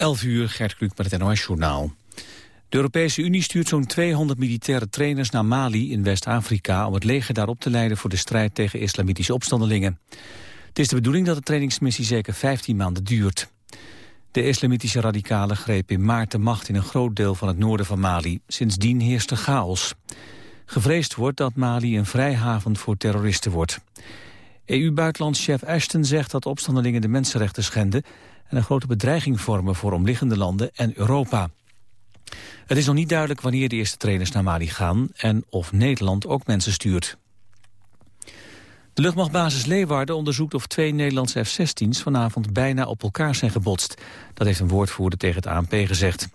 11 uur, Gert Kluk met het NOS-journaal. De Europese Unie stuurt zo'n 200 militaire trainers naar Mali in West-Afrika... om het leger daarop te leiden voor de strijd tegen islamitische opstandelingen. Het is de bedoeling dat de trainingsmissie zeker 15 maanden duurt. De islamitische radicalen grepen in maart de macht in een groot deel van het noorden van Mali. Sindsdien heerste chaos. Gevreesd wordt dat Mali een vrijhaven voor terroristen wordt. EU-buitenlandschef Ashton zegt dat opstandelingen de mensenrechten schenden... en een grote bedreiging vormen voor omliggende landen en Europa. Het is nog niet duidelijk wanneer de eerste trainers naar Mali gaan... en of Nederland ook mensen stuurt. De luchtmachtbasis Leeuwarden onderzoekt of twee Nederlandse F-16's... vanavond bijna op elkaar zijn gebotst. Dat heeft een woordvoerder tegen het ANP gezegd.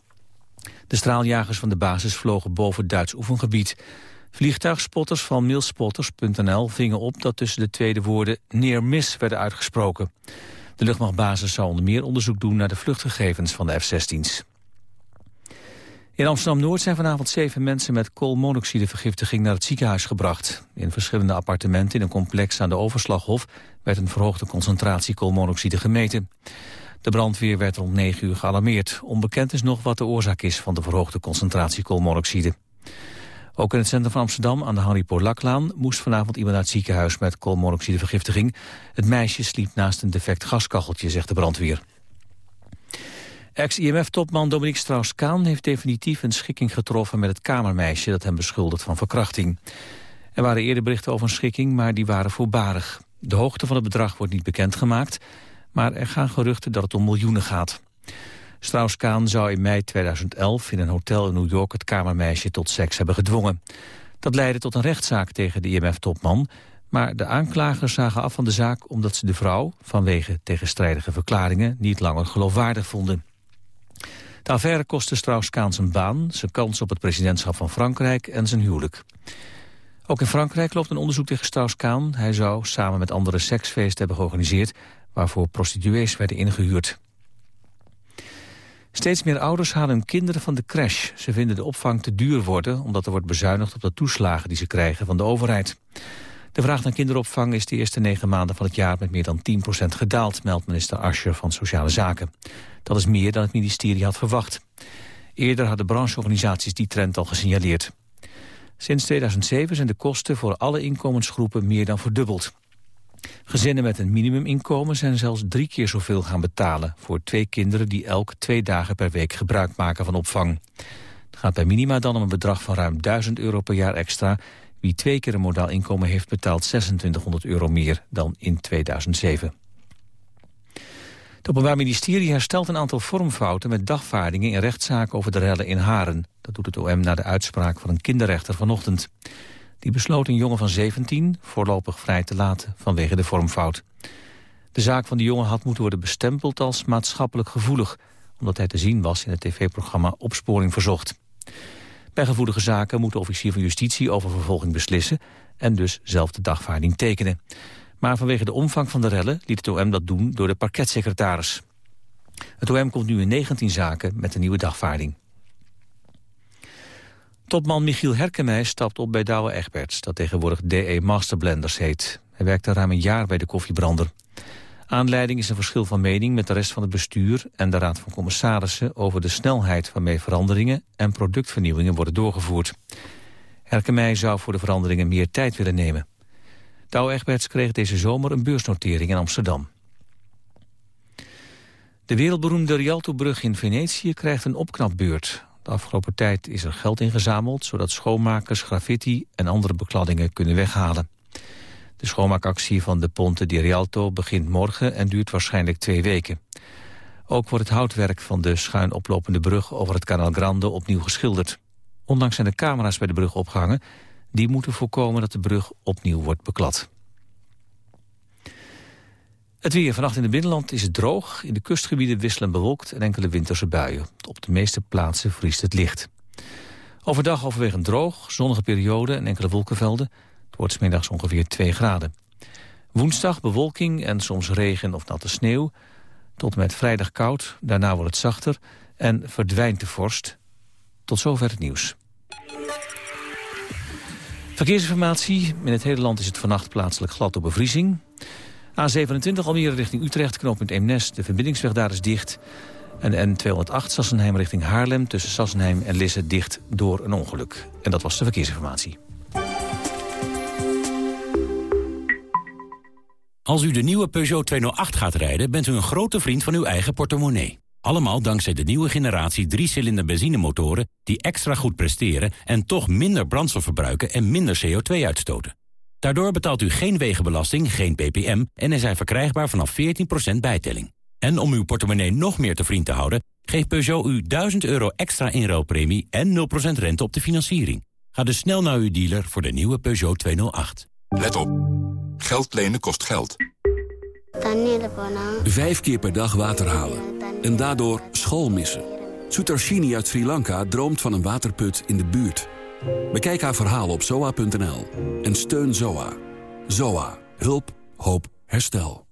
De straaljagers van de basis vlogen boven Duits oefengebied. Vliegtuigspotters van milspotters.nl vingen op dat tussen de tweede woorden neer mis werden uitgesproken. De luchtmachtbasis zou onder meer onderzoek doen naar de vluchtgegevens van de F-16's. In Amsterdam-Noord zijn vanavond zeven mensen met koolmonoxidevergiftiging naar het ziekenhuis gebracht. In verschillende appartementen in een complex aan de Overslaghof werd een verhoogde concentratie koolmonoxide gemeten. De brandweer werd rond 9 uur gealarmeerd. Onbekend is nog wat de oorzaak is van de verhoogde concentratie koolmonoxide. Ook in het centrum van Amsterdam aan de Harry Porlaklaan moest vanavond iemand naar het ziekenhuis met koolmonoxidevergiftiging. Het meisje sliep naast een defect gaskacheltje, zegt de brandweer. Ex-IMF-topman Dominique Strauss-Kaan heeft definitief een schikking getroffen met het kamermeisje dat hem beschuldigt van verkrachting. Er waren eerder berichten over een schikking, maar die waren voorbarig. De hoogte van het bedrag wordt niet bekendgemaakt, maar er gaan geruchten dat het om miljoenen gaat. Strauss-Kaan zou in mei 2011 in een hotel in New York het kamermeisje tot seks hebben gedwongen. Dat leidde tot een rechtszaak tegen de IMF-topman, maar de aanklagers zagen af van de zaak omdat ze de vrouw, vanwege tegenstrijdige verklaringen, niet langer geloofwaardig vonden. De affaire kostte Strauss-Kaan zijn baan, zijn kans op het presidentschap van Frankrijk en zijn huwelijk. Ook in Frankrijk loopt een onderzoek tegen Strauss-Kaan. Hij zou samen met andere seksfeesten hebben georganiseerd... waarvoor prostituees werden ingehuurd. Steeds meer ouders halen hun kinderen van de crash. Ze vinden de opvang te duur worden... omdat er wordt bezuinigd op de toeslagen die ze krijgen van de overheid. De vraag naar kinderopvang is de eerste negen maanden van het jaar... met meer dan 10% gedaald, meldt minister Ascher van Sociale Zaken. Dat is meer dan het ministerie had verwacht. Eerder hadden brancheorganisaties die trend al gesignaleerd. Sinds 2007 zijn de kosten voor alle inkomensgroepen meer dan verdubbeld. Gezinnen met een minimuminkomen zijn zelfs drie keer zoveel gaan betalen... voor twee kinderen die elk twee dagen per week gebruik maken van opvang. Het gaat bij minima dan om een bedrag van ruim 1000 euro per jaar extra. Wie twee keer een modaal inkomen heeft betaalt 2600 euro meer dan in 2007. Het Openbaar Ministerie herstelt een aantal vormfouten met dagvaardingen in rechtszaken over de rellen in Haren. Dat doet het OM na de uitspraak van een kinderrechter vanochtend. Die besloot een jongen van 17 voorlopig vrij te laten vanwege de vormfout. De zaak van de jongen had moeten worden bestempeld als maatschappelijk gevoelig... omdat hij te zien was in het tv-programma Opsporing Verzocht. Bij gevoelige zaken moet de officier van justitie over vervolging beslissen... en dus zelf de dagvaarding tekenen. Maar vanwege de omvang van de rellen liet het OM dat doen door de parketsecretaris. Het OM komt nu in 19 zaken met een nieuwe dagvaarding. Topman Michiel Herkemij stapt op bij Douwe Egberts... dat tegenwoordig DE Masterblenders heet. Hij werkte ruim een jaar bij de koffiebrander. Aanleiding is een verschil van mening met de rest van het bestuur... en de Raad van Commissarissen over de snelheid waarmee veranderingen... en productvernieuwingen worden doorgevoerd. Herkemij zou voor de veranderingen meer tijd willen nemen. Douwe Egberts kreeg deze zomer een beursnotering in Amsterdam. De wereldberoemde Rialto-brug in Venetië krijgt een opknapbeurt. De afgelopen tijd is er geld ingezameld... zodat schoonmakers graffiti en andere bekladdingen kunnen weghalen. De schoonmaakactie van de Ponte di Rialto begint morgen... en duurt waarschijnlijk twee weken. Ook wordt het houtwerk van de schuin oplopende brug... over het Canal Grande opnieuw geschilderd. Ondanks zijn de camera's bij de brug opgehangen... Die moeten voorkomen dat de brug opnieuw wordt beklad. Het weer. Vannacht in het binnenland is het droog. In de kustgebieden wisselen bewolkt en enkele winterse buien. Op de meeste plaatsen vriest het licht. Overdag overwegend droog, zonnige periode en enkele wolkenvelden. Het wordt smiddags ongeveer 2 graden. Woensdag bewolking en soms regen of natte sneeuw. Tot met vrijdag koud, daarna wordt het zachter en verdwijnt de vorst. Tot zover het nieuws. Verkeersinformatie. In het hele land is het vannacht plaatselijk glad door bevriezing. A27 Almere richting Utrecht, knooppunt Eemnes. De verbindingsweg daar is dicht. En de N208 Sassenheim richting Haarlem tussen Sassenheim en Lisse dicht door een ongeluk. En dat was de verkeersinformatie. Als u de nieuwe Peugeot 208 gaat rijden, bent u een grote vriend van uw eigen portemonnee. Allemaal dankzij de nieuwe generatie 3-cilinder benzinemotoren... die extra goed presteren en toch minder brandstof verbruiken en minder CO2 uitstoten. Daardoor betaalt u geen wegenbelasting, geen ppm... en is hij verkrijgbaar vanaf 14% bijtelling. En om uw portemonnee nog meer te vriend te houden... geeft Peugeot u 1000 euro extra inruilpremie en 0% rente op de financiering. Ga dus snel naar uw dealer voor de nieuwe Peugeot 208. Let op. Geld lenen kost geld. Vijf keer per dag water halen. En daardoor school missen. Sutarshini uit Sri Lanka droomt van een waterput in de buurt. Bekijk haar verhaal op zoa.nl. En steun Zoa. Zoa. Hulp. Hoop. Herstel.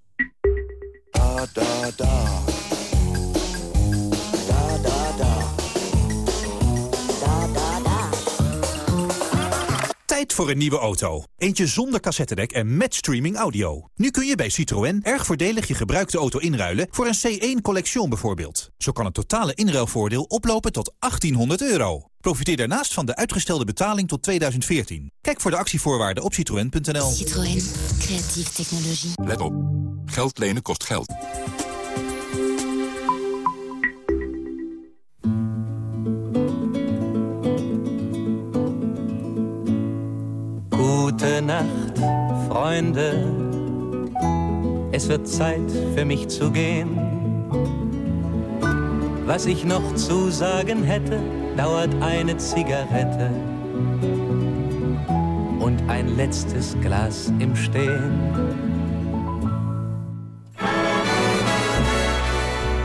Tijd voor een nieuwe auto. Eentje zonder cassettedek en met streaming audio. Nu kun je bij Citroën erg voordelig je gebruikte auto inruilen... voor een C1 Collection bijvoorbeeld. Zo kan het totale inruilvoordeel oplopen tot 1800 euro. Profiteer daarnaast van de uitgestelde betaling tot 2014. Kijk voor de actievoorwaarden op citroën.nl. Citroën. Creatieve technologie. Let op. Geld lenen kost geld. Gute Nacht, Freunde. Es wird Zeit für mich zu gehen. Was ich noch zu sagen hätte, dauert eine Zigarette und ein letztes Glas im Stehen.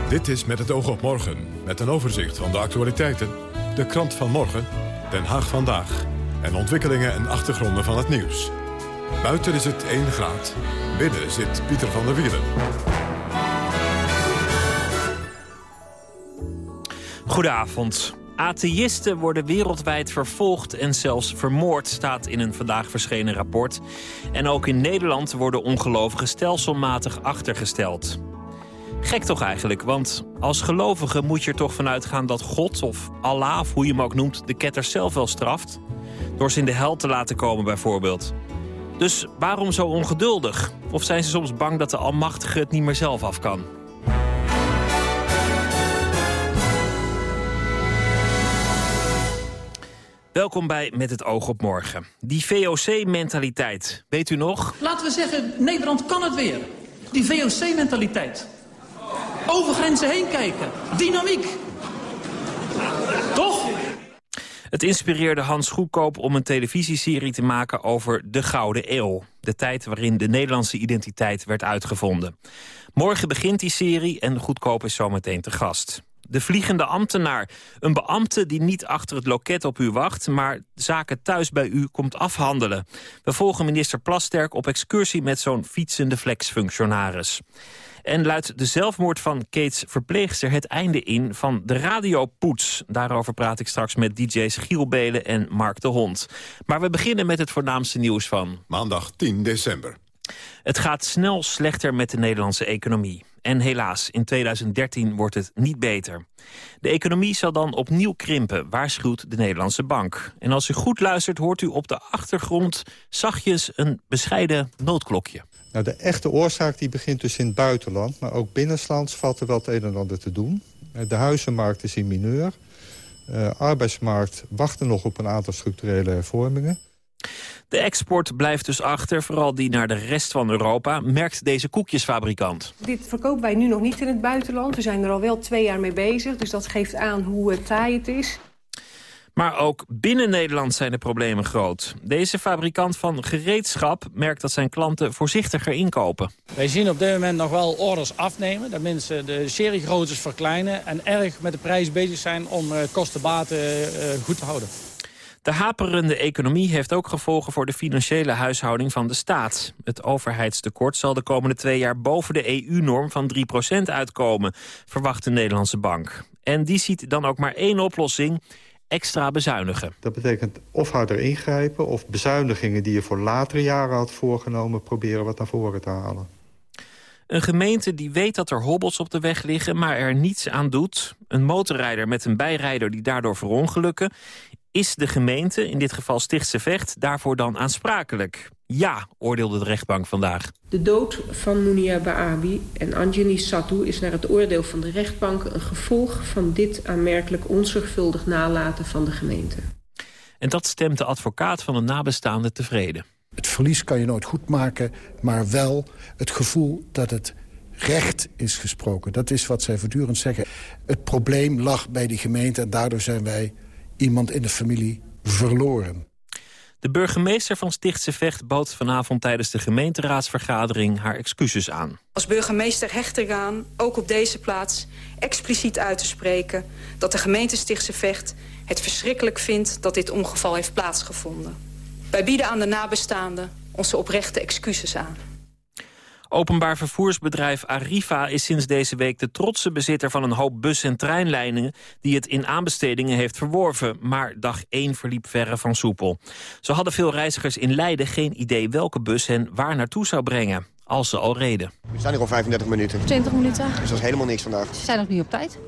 Dit is Met het oog op morgen, met een overzicht van de actualiteiten, de krant van morgen, Den Haag vandaag en ontwikkelingen en achtergronden van het nieuws. Buiten is het 1 graad, binnen zit Pieter van der Wielen. Goedenavond. Atheïsten worden wereldwijd vervolgd en zelfs vermoord, staat in een vandaag verschenen rapport. En ook in Nederland worden ongelovigen stelselmatig achtergesteld. Gek toch eigenlijk, want als gelovige moet je er toch vanuit gaan dat God of Allah, of hoe je hem ook noemt, de ketters zelf wel straft. Door ze in de hel te laten komen bijvoorbeeld. Dus waarom zo ongeduldig? Of zijn ze soms bang dat de Almachtige het niet meer zelf af kan? Welkom bij Met het oog op morgen. Die VOC-mentaliteit, weet u nog? Laten we zeggen, Nederland kan het weer. Die VOC-mentaliteit. Over grenzen heen kijken. Dynamiek. Toch? Het inspireerde Hans Goedkoop om een televisieserie te maken over de Gouden Eeuw. De tijd waarin de Nederlandse identiteit werd uitgevonden. Morgen begint die serie en Goedkoop is zometeen te gast. De vliegende ambtenaar. Een beambte die niet achter het loket op u wacht... maar zaken thuis bij u komt afhandelen. We volgen minister Plasterk op excursie met zo'n fietsende flexfunctionaris. En luidt de zelfmoord van Kate's verpleegster het einde in van de radiopoets. Daarover praat ik straks met DJ's Giel Belen en Mark de Hond. Maar we beginnen met het voornaamste nieuws van... Maandag 10 december. Het gaat snel slechter met de Nederlandse economie. En helaas, in 2013 wordt het niet beter. De economie zal dan opnieuw krimpen, waarschuwt de Nederlandse bank. En als u goed luistert, hoort u op de achtergrond zachtjes een bescheiden noodklokje. Nou, de echte oorzaak die begint dus in het buitenland. Maar ook binnenlands valt er wel het een en ander te doen. De huizenmarkt is in mineur. De arbeidsmarkt wacht nog op een aantal structurele hervormingen. De export blijft dus achter, vooral die naar de rest van Europa, merkt deze koekjesfabrikant. Dit verkopen wij nu nog niet in het buitenland. We zijn er al wel twee jaar mee bezig, dus dat geeft aan hoe taai het is. Maar ook binnen Nederland zijn de problemen groot. Deze fabrikant van gereedschap merkt dat zijn klanten voorzichtiger inkopen. Wij zien op dit moment nog wel orders afnemen. Dat mensen de seriegroottes verkleinen en erg met de prijs bezig zijn om kostenbaten goed te houden. De haperende economie heeft ook gevolgen voor de financiële huishouding van de staat. Het overheidstekort zal de komende twee jaar boven de EU-norm van 3% uitkomen, verwacht de Nederlandse bank. En die ziet dan ook maar één oplossing, extra bezuinigen. Dat betekent of harder ingrijpen of bezuinigingen die je voor latere jaren had voorgenomen... proberen wat naar voren te halen. Een gemeente die weet dat er hobbels op de weg liggen, maar er niets aan doet. Een motorrijder met een bijrijder die daardoor verongelukken. Is de gemeente, in dit geval Stichtse Vecht, daarvoor dan aansprakelijk? Ja, oordeelde de rechtbank vandaag. De dood van Munia Baabi en Anjani Satou is naar het oordeel van de rechtbank... een gevolg van dit aanmerkelijk onzorgvuldig nalaten van de gemeente. En dat stemt de advocaat van de nabestaande tevreden. Het verlies kan je nooit goed maken, maar wel het gevoel dat het recht is gesproken. Dat is wat zij voortdurend zeggen. Het probleem lag bij die gemeente en daardoor zijn wij iemand in de familie verloren. De burgemeester van Stichtse Vecht bood vanavond tijdens de gemeenteraadsvergadering haar excuses aan. Als burgemeester hecht eraan, ook op deze plaats, expliciet uit te spreken... dat de gemeente Stichtse Vecht het verschrikkelijk vindt dat dit ongeval heeft plaatsgevonden. Wij bieden aan de nabestaanden onze oprechte excuses aan. Openbaar vervoersbedrijf Arriva is sinds deze week de trotse bezitter van een hoop bus- en treinlijnen die het in aanbestedingen heeft verworven. Maar dag 1 verliep verre van soepel. Zo hadden veel reizigers in Leiden geen idee welke bus hen waar naartoe zou brengen. Als ze al reden. We staan hier al 35 minuten. 20 minuten. Dus dat is helemaal niks vandaag. Ze zijn nog niet op tijd.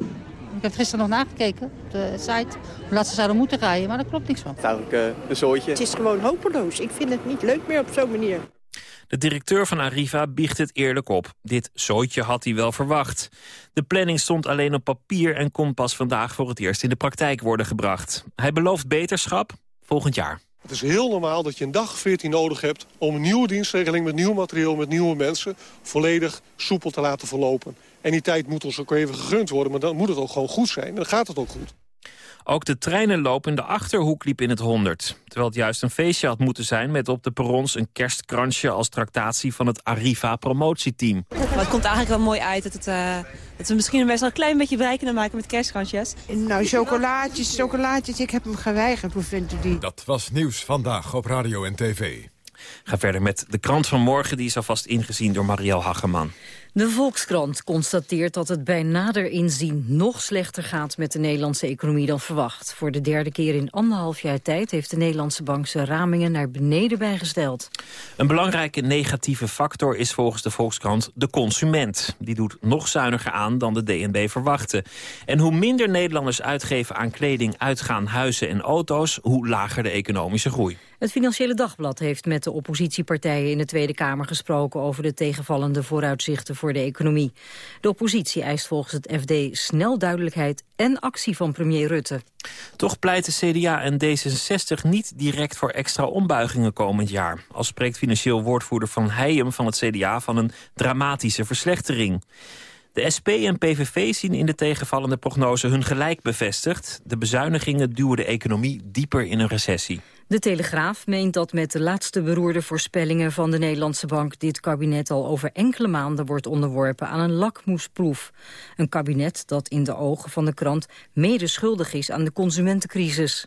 Ik heb gisteren nog nagekeken op de site. Hoe laat ze zouden moeten rijden, maar daar klopt niks van. Het is eigenlijk uh, een zooitje. Het is gewoon hopeloos. Ik vind het niet leuk meer op zo'n manier. De directeur van Arriva biecht het eerlijk op. Dit zooitje had hij wel verwacht. De planning stond alleen op papier en kon pas vandaag voor het eerst in de praktijk worden gebracht. Hij belooft beterschap volgend jaar. Het is heel normaal dat je een dag of 14 nodig hebt om een nieuwe dienstregeling met nieuw materieel, met nieuwe mensen, volledig soepel te laten verlopen. En die tijd moet ons ook even gegund worden, maar dan moet het ook gewoon goed zijn. Dan gaat het ook goed. Ook de treinenloop in de Achterhoek liep in het honderd. Terwijl het juist een feestje had moeten zijn... met op de perrons een kerstkransje als tractatie van het Arriva promotieteam. Maar het komt eigenlijk wel mooi uit dat, het, uh, dat we misschien best wel een klein beetje bereik kunnen maken met kerstkransjes. Nou, chocolaatjes, chocolaatjes, ik heb hem geweigerd. Hoe vindt u die? Dat was nieuws vandaag op radio en tv. Ga verder met de krant van morgen. Die is alvast ingezien door Marielle Hageman. De Volkskrant constateert dat het bij nader inzien nog slechter gaat met de Nederlandse economie dan verwacht. Voor de derde keer in anderhalf jaar tijd heeft de Nederlandse bank zijn ramingen naar beneden bijgesteld. Een belangrijke negatieve factor is volgens de Volkskrant de consument. Die doet nog zuiniger aan dan de DNB verwachtte. En hoe minder Nederlanders uitgeven aan kleding, uitgaan, huizen en auto's, hoe lager de economische groei. Het Financiële Dagblad heeft met de oppositiepartijen in de Tweede Kamer gesproken over de tegenvallende vooruitzichten voor de economie. De oppositie eist volgens het FD snel duidelijkheid en actie van premier Rutte. Toch pleiten CDA en D66 niet direct voor extra ombuigingen komend jaar. Al spreekt financieel woordvoerder Van Heijem van het CDA van een dramatische verslechtering. De SP en PVV zien in de tegenvallende prognose hun gelijk bevestigd. De bezuinigingen duwen de economie dieper in een recessie. De Telegraaf meent dat met de laatste beroerde voorspellingen van de Nederlandse Bank dit kabinet al over enkele maanden wordt onderworpen aan een lakmoesproef. Een kabinet dat in de ogen van de krant mede schuldig is aan de consumentencrisis.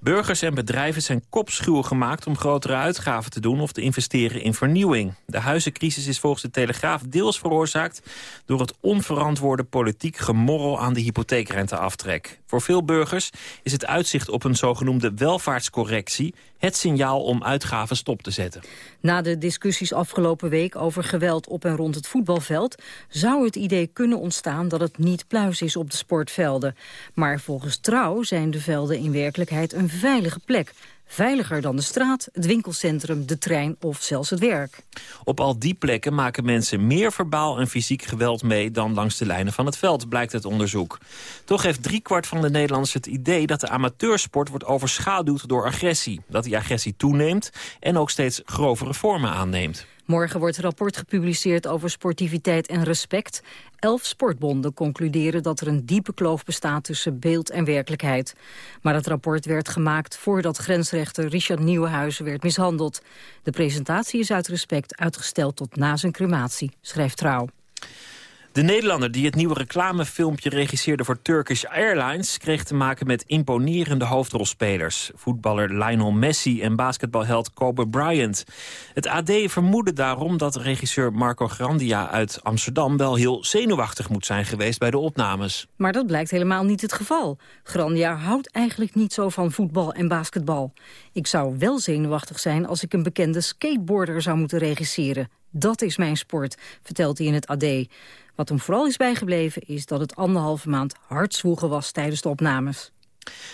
Burgers en bedrijven zijn kopschuw gemaakt om grotere uitgaven te doen of te investeren in vernieuwing. De huizencrisis is volgens de Telegraaf deels veroorzaakt door het onverantwoorde politiek gemorrel aan de hypotheekrenteaftrek. Voor veel burgers is het uitzicht op een zogenoemde welvaartscorrectie het signaal om uitgaven stop te zetten. Na de discussies afgelopen week over geweld op en rond het voetbalveld... zou het idee kunnen ontstaan dat het niet pluis is op de sportvelden. Maar volgens Trouw zijn de velden in werkelijkheid een veilige plek... Veiliger dan de straat, het winkelcentrum, de trein of zelfs het werk. Op al die plekken maken mensen meer verbaal en fysiek geweld mee... dan langs de lijnen van het veld, blijkt het onderzoek. Toch heeft driekwart van de Nederlanders het idee... dat de amateursport wordt overschaduwd door agressie. Dat die agressie toeneemt en ook steeds grovere vormen aanneemt. Morgen wordt rapport gepubliceerd over sportiviteit en respect. Elf sportbonden concluderen dat er een diepe kloof bestaat tussen beeld en werkelijkheid. Maar het rapport werd gemaakt voordat grensrechter Richard Nieuwenhuizen werd mishandeld. De presentatie is uit respect uitgesteld tot na zijn crematie, schrijft Trouw. De Nederlander die het nieuwe reclamefilmpje regisseerde voor Turkish Airlines... kreeg te maken met imponerende hoofdrolspelers. Voetballer Lionel Messi en basketbalheld Kobe Bryant. Het AD vermoedde daarom dat regisseur Marco Grandia uit Amsterdam... wel heel zenuwachtig moet zijn geweest bij de opnames. Maar dat blijkt helemaal niet het geval. Grandia houdt eigenlijk niet zo van voetbal en basketbal. Ik zou wel zenuwachtig zijn als ik een bekende skateboarder zou moeten regisseren. Dat is mijn sport, vertelt hij in het AD. Wat hem vooral is bijgebleven is dat het anderhalve maand hard zwoegen was tijdens de opnames.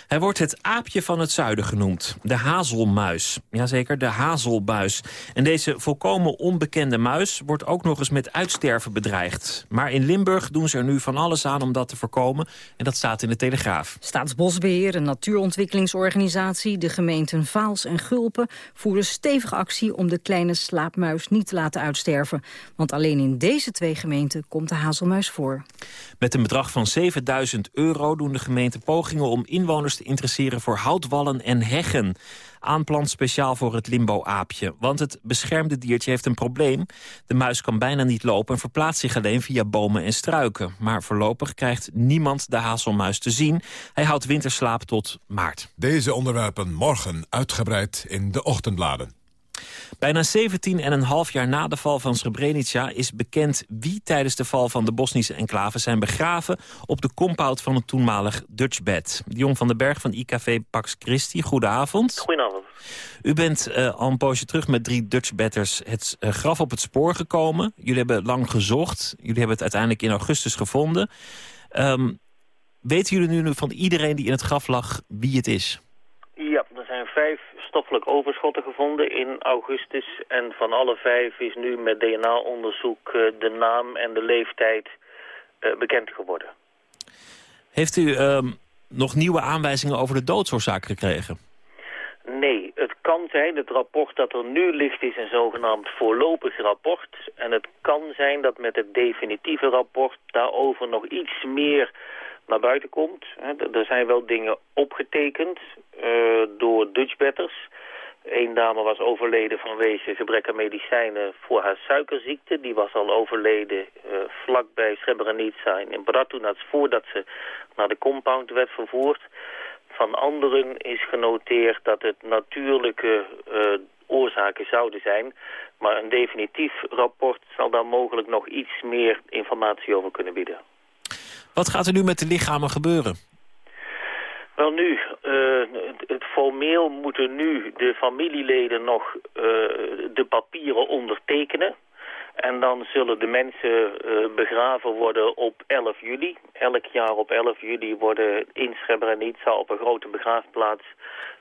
Hij wordt het aapje van het zuiden genoemd. De hazelmuis. Jazeker, de hazelbuis. En deze volkomen onbekende muis wordt ook nog eens met uitsterven bedreigd. Maar in Limburg doen ze er nu van alles aan om dat te voorkomen. En dat staat in de Telegraaf. Staatsbosbeheer, een natuurontwikkelingsorganisatie... de gemeenten Vaals en Gulpen voeren stevige actie... om de kleine slaapmuis niet te laten uitsterven. Want alleen in deze twee gemeenten komt de hazelmuis voor. Met een bedrag van 7000 euro doen de gemeenten pogingen om inwoners te interesseren voor houtwallen en heggen. Aanplant speciaal voor het limbo-aapje. Want het beschermde diertje heeft een probleem. De muis kan bijna niet lopen en verplaatst zich alleen via bomen en struiken. Maar voorlopig krijgt niemand de hazelmuis te zien. Hij houdt winterslaap tot maart. Deze onderwerpen morgen uitgebreid in de ochtendbladen. Bijna 17 en een half jaar na de val van Srebrenica is bekend wie tijdens de val van de Bosnische enclave zijn begraven op de compound van het toenmalig Dutchbed. Jong van den Berg van IKV Pax Christi, goedenavond. Goedenavond. U bent uh, al een poosje terug met drie Dutchbedders het uh, graf op het spoor gekomen. Jullie hebben lang gezocht. Jullie hebben het uiteindelijk in augustus gevonden. Um, weten jullie nu van iedereen die in het graf lag wie het is? Ja, er zijn vijf stoffelijk overschotten gevonden in augustus. En van alle vijf is nu met DNA-onderzoek uh, de naam en de leeftijd uh, bekend geworden. Heeft u uh, nog nieuwe aanwijzingen over de doodsoorzaak gekregen? Nee, het kan zijn, het rapport dat er nu ligt is een zogenaamd voorlopig rapport. En het kan zijn dat met het definitieve rapport daarover nog iets meer naar buiten komt. Er zijn wel dingen opgetekend door Dutchbetters. Eén dame was overleden vanwege gebrek aan medicijnen voor haar suikerziekte. Die was al overleden uh, vlakbij Srebrenica in Bratunac voordat ze naar de compound werd vervoerd. Van anderen is genoteerd dat het natuurlijke uh, oorzaken zouden zijn. Maar een definitief rapport zal daar mogelijk nog iets meer informatie over kunnen bieden. Wat gaat er nu met de lichamen gebeuren? Wel nu, uh, het, formeel moeten nu de familieleden nog uh, de papieren ondertekenen. En dan zullen de mensen uh, begraven worden op 11 juli. Elk jaar op 11 juli worden in Srebrenica op een grote begraafplaats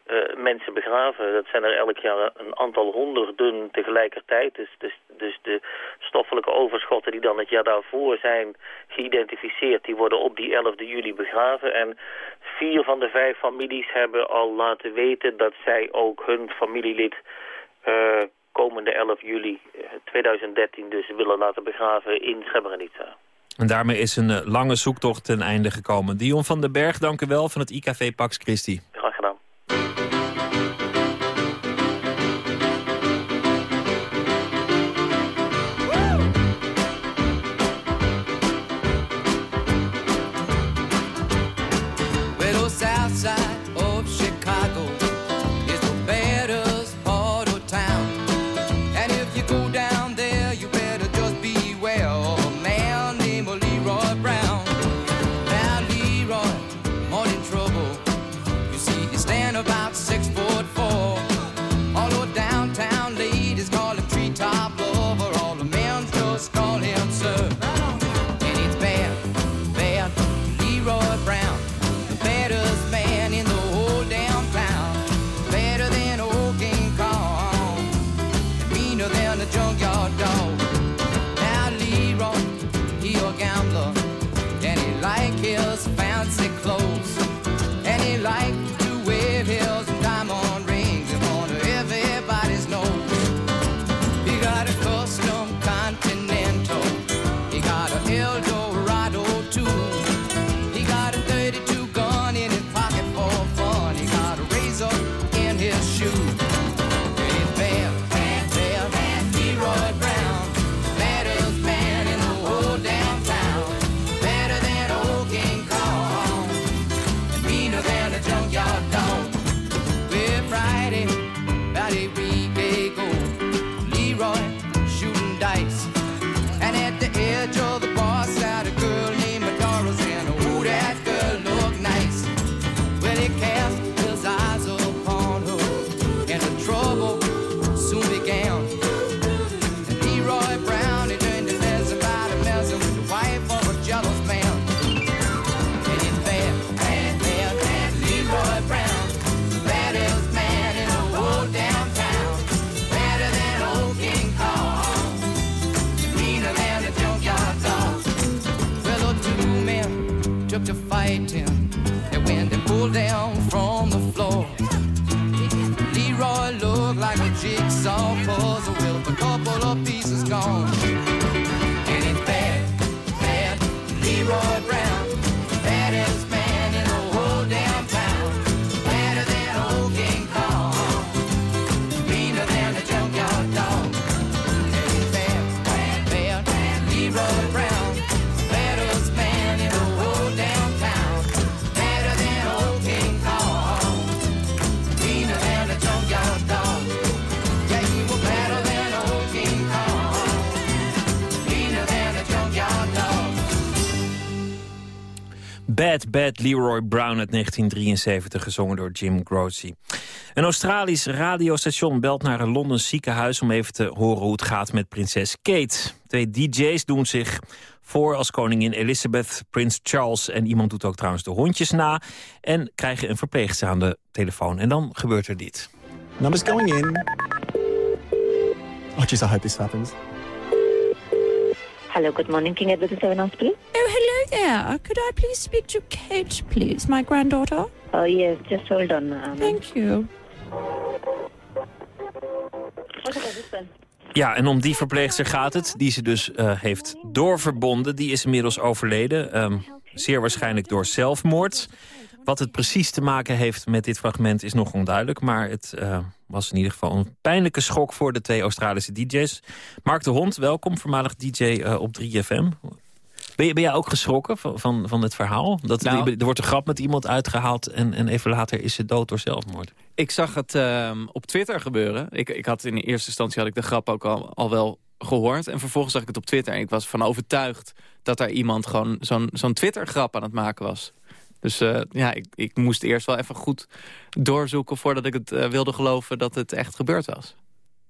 uh, mensen begraven. Dat zijn er elk jaar een aantal honderden tegelijkertijd. Dus, dus, dus de stoffelijke overschotten die dan het jaar daarvoor zijn geïdentificeerd... die worden op die 11 juli begraven. En vier van de vijf families hebben al laten weten... dat zij ook hun familielid uh, komende 11 juli 2013 dus willen laten begraven in Srebrenica. En daarmee is een uh, lange zoektocht ten einde gekomen. Dion van den Berg, dank u wel van het IKV Pax Christi. Graag gedaan. Bad Leroy Brown uit 1973, gezongen door Jim Croce. Een Australisch radiostation belt naar een Londens ziekenhuis... om even te horen hoe het gaat met prinses Kate. Twee dj's doen zich voor als koningin Elizabeth, prins Charles... en iemand doet ook trouwens de hondjes na... en krijgen een verpleegster aan de telefoon. En dan gebeurt er dit. Numbers going in. Oh, jeez, I hope this happens. Hello, good morning, King Edward VII Hospital. Oh, hello there. Could I please speak to Kate, please, my granddaughter? Oh, yes, just hold on. Um, Thank you. Ja, en om die verpleegster gaat het, die ze dus eh, heeft doorverbonden. Die is inmiddels overleden, ehm, zeer waarschijnlijk door zelfmoord. Wat het precies te maken heeft met dit fragment is nog onduidelijk... maar het eh, was in ieder geval een pijnlijke schok voor de twee Australische DJ's. Mark de Hond, welkom, voormalig DJ eh, op 3FM. Ben, je, ben jij ook geschrokken van, van, van het verhaal? Dat Nou- er wordt een grap met iemand uitgehaald... En, en even later is ze dood door zelfmoord. Ik zag het ehm, op Twitter gebeuren. Ik, ik had in de eerste instantie had ik de grap ook al, al wel gehoord. En vervolgens zag ik het op Twitter. En ik was van overtuigd dat daar iemand gewoon zo'n zo'n Twitter-grap aan het maken was. Dus eh, ja, ik, ik moest eerst wel even goed doorzoeken... voordat ik het eh, wilde geloven dat het echt gebeurd was.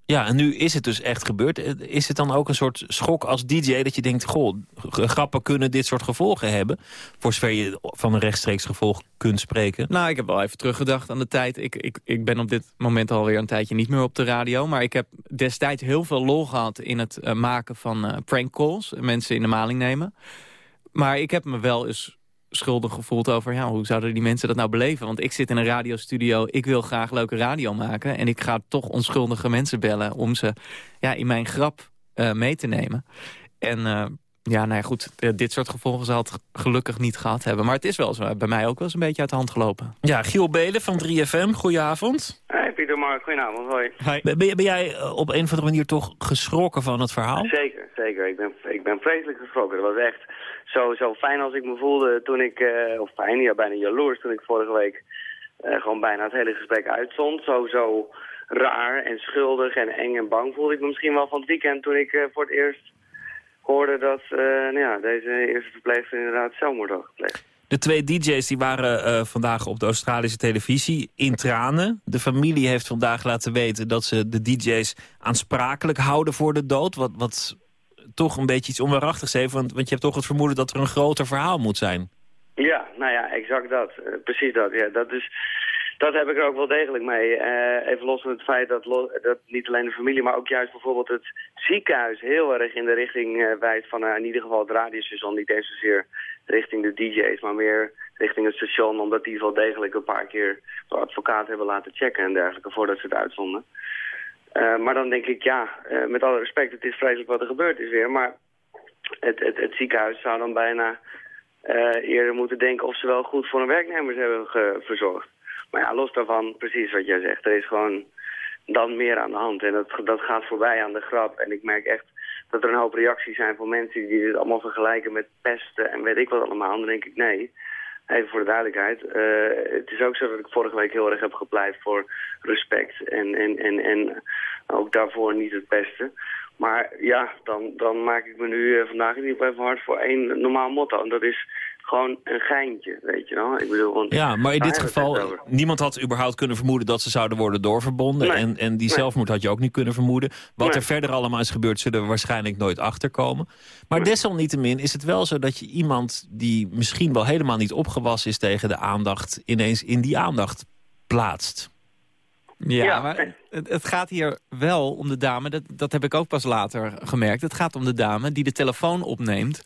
Ja, en nu is het dus echt gebeurd. Eh, Is het dan ook een soort schok als DJ dat je denkt... goh, grappen kunnen dit soort gevolgen hebben? Voor zover je van een rechtstreeks gevolg kunt spreken. Nou, ik heb wel even teruggedacht aan de tijd. Ik, ik, ik ben op dit moment alweer een tijdje niet meer op de radio. Maar ik heb destijds heel veel lol gehad in het maken van prank calls. Mensen in de maling nemen. Maar ik heb me wel eens schuldig gevoeld over... Ja, hoe zouden die mensen dat nou beleven? Want ik zit in een radiostudio, ik wil graag leuke radio maken... en ik ga toch onschuldige mensen bellen om ze ja, in mijn grap eh, mee te nemen. En eh, ja, nou ja, goed, eh, dit soort gevolgen zal het gelukkig niet gehad hebben. Maar het is wel zo, bij mij ook wel eens een beetje uit de hand gelopen. Ja, Giel Belen van 3FM, goedenavond. Hey Pieter Mark, goedenavond, hoi. Ben, ben, ben jij op een of andere manier toch geschrokken van het verhaal? Zeker, zeker. Ik ben, ik ben vreselijk geschrokken. Dat was echt zo, zo fijn als ik me voelde toen ik, eh, of fijn, ja bijna jaloers toen ik vorige week eh, gewoon bijna het hele gesprek uitzond. Zo, zo raar en schuldig en eng en bang voelde ik me misschien wel van het weekend toen ik eh, voor het eerst hoorde dat nou ja, deze eerste verpleegster inderdaad zelfmoord had gepleegd. De twee DJ's die waren vandaag op de Australische televisie in tranen. De familie heeft vandaag laten weten dat ze de DJ's aansprakelijk houden voor de dood. Wat, wat toch een beetje iets onwaarachtigs heeft. Want, want je hebt toch het vermoeden dat er een groter verhaal moet zijn. Ja, nou ja, exact dat. Eh, precies dat. Ja, dat, is, dat heb ik er ook wel degelijk mee. Eh, even los van het feit dat, dat niet alleen de familie, maar ook juist bijvoorbeeld het ziekenhuis heel erg in de richting eh, wijst van in ieder geval het radiostation. Niet eens zozeer richting de DJ's, maar meer richting het station. Omdat die wel degelijk een paar keer door advocaat hebben laten checken en dergelijke voordat ze het uitzonden. Eh, maar dan denk ik, ja, eh, met alle respect, het is vreselijk wat er gebeurd is weer. Maar het, het, het ziekenhuis zou dan bijna eh, eerder moeten denken of ze wel goed voor hun werknemers hebben verzorgd. Maar ja, los daarvan, precies wat jij zegt, er is gewoon dan meer aan de hand. En dat, dat gaat voorbij aan de grap. En ik merk echt dat er een hoop reacties zijn van mensen die dit allemaal vergelijken met pesten en weet ik wat allemaal. Dan denk ik, nee, even voor de duidelijkheid. eh, het is ook zo dat ik vorige week heel erg heb gepleit voor respect. En, en, en, en ook daarvoor niet het pesten. Maar ja, dan, dan maak ik me nu eh, vandaag in ieder geval even hard voor één normaal motto. En dat is gewoon een geintje, weet je wel. Ik bedoel, want Ja, maar in daar dit geval, niemand had überhaupt kunnen vermoeden dat ze zouden worden doorverbonden. Nee. En, en die Nee. zelfmoord had je ook niet kunnen vermoeden. Wat Nee. er verder allemaal is gebeurd, zullen we waarschijnlijk nooit achterkomen. Maar desalniettemin is het wel zo dat je iemand die misschien wel helemaal niet opgewassen is tegen de aandacht, ineens in die aandacht plaatst. Ja, Ja. maar het, het gaat hier wel om de dame, dat, dat heb ik ook pas later gemerkt. Het gaat om de dame die de telefoon opneemt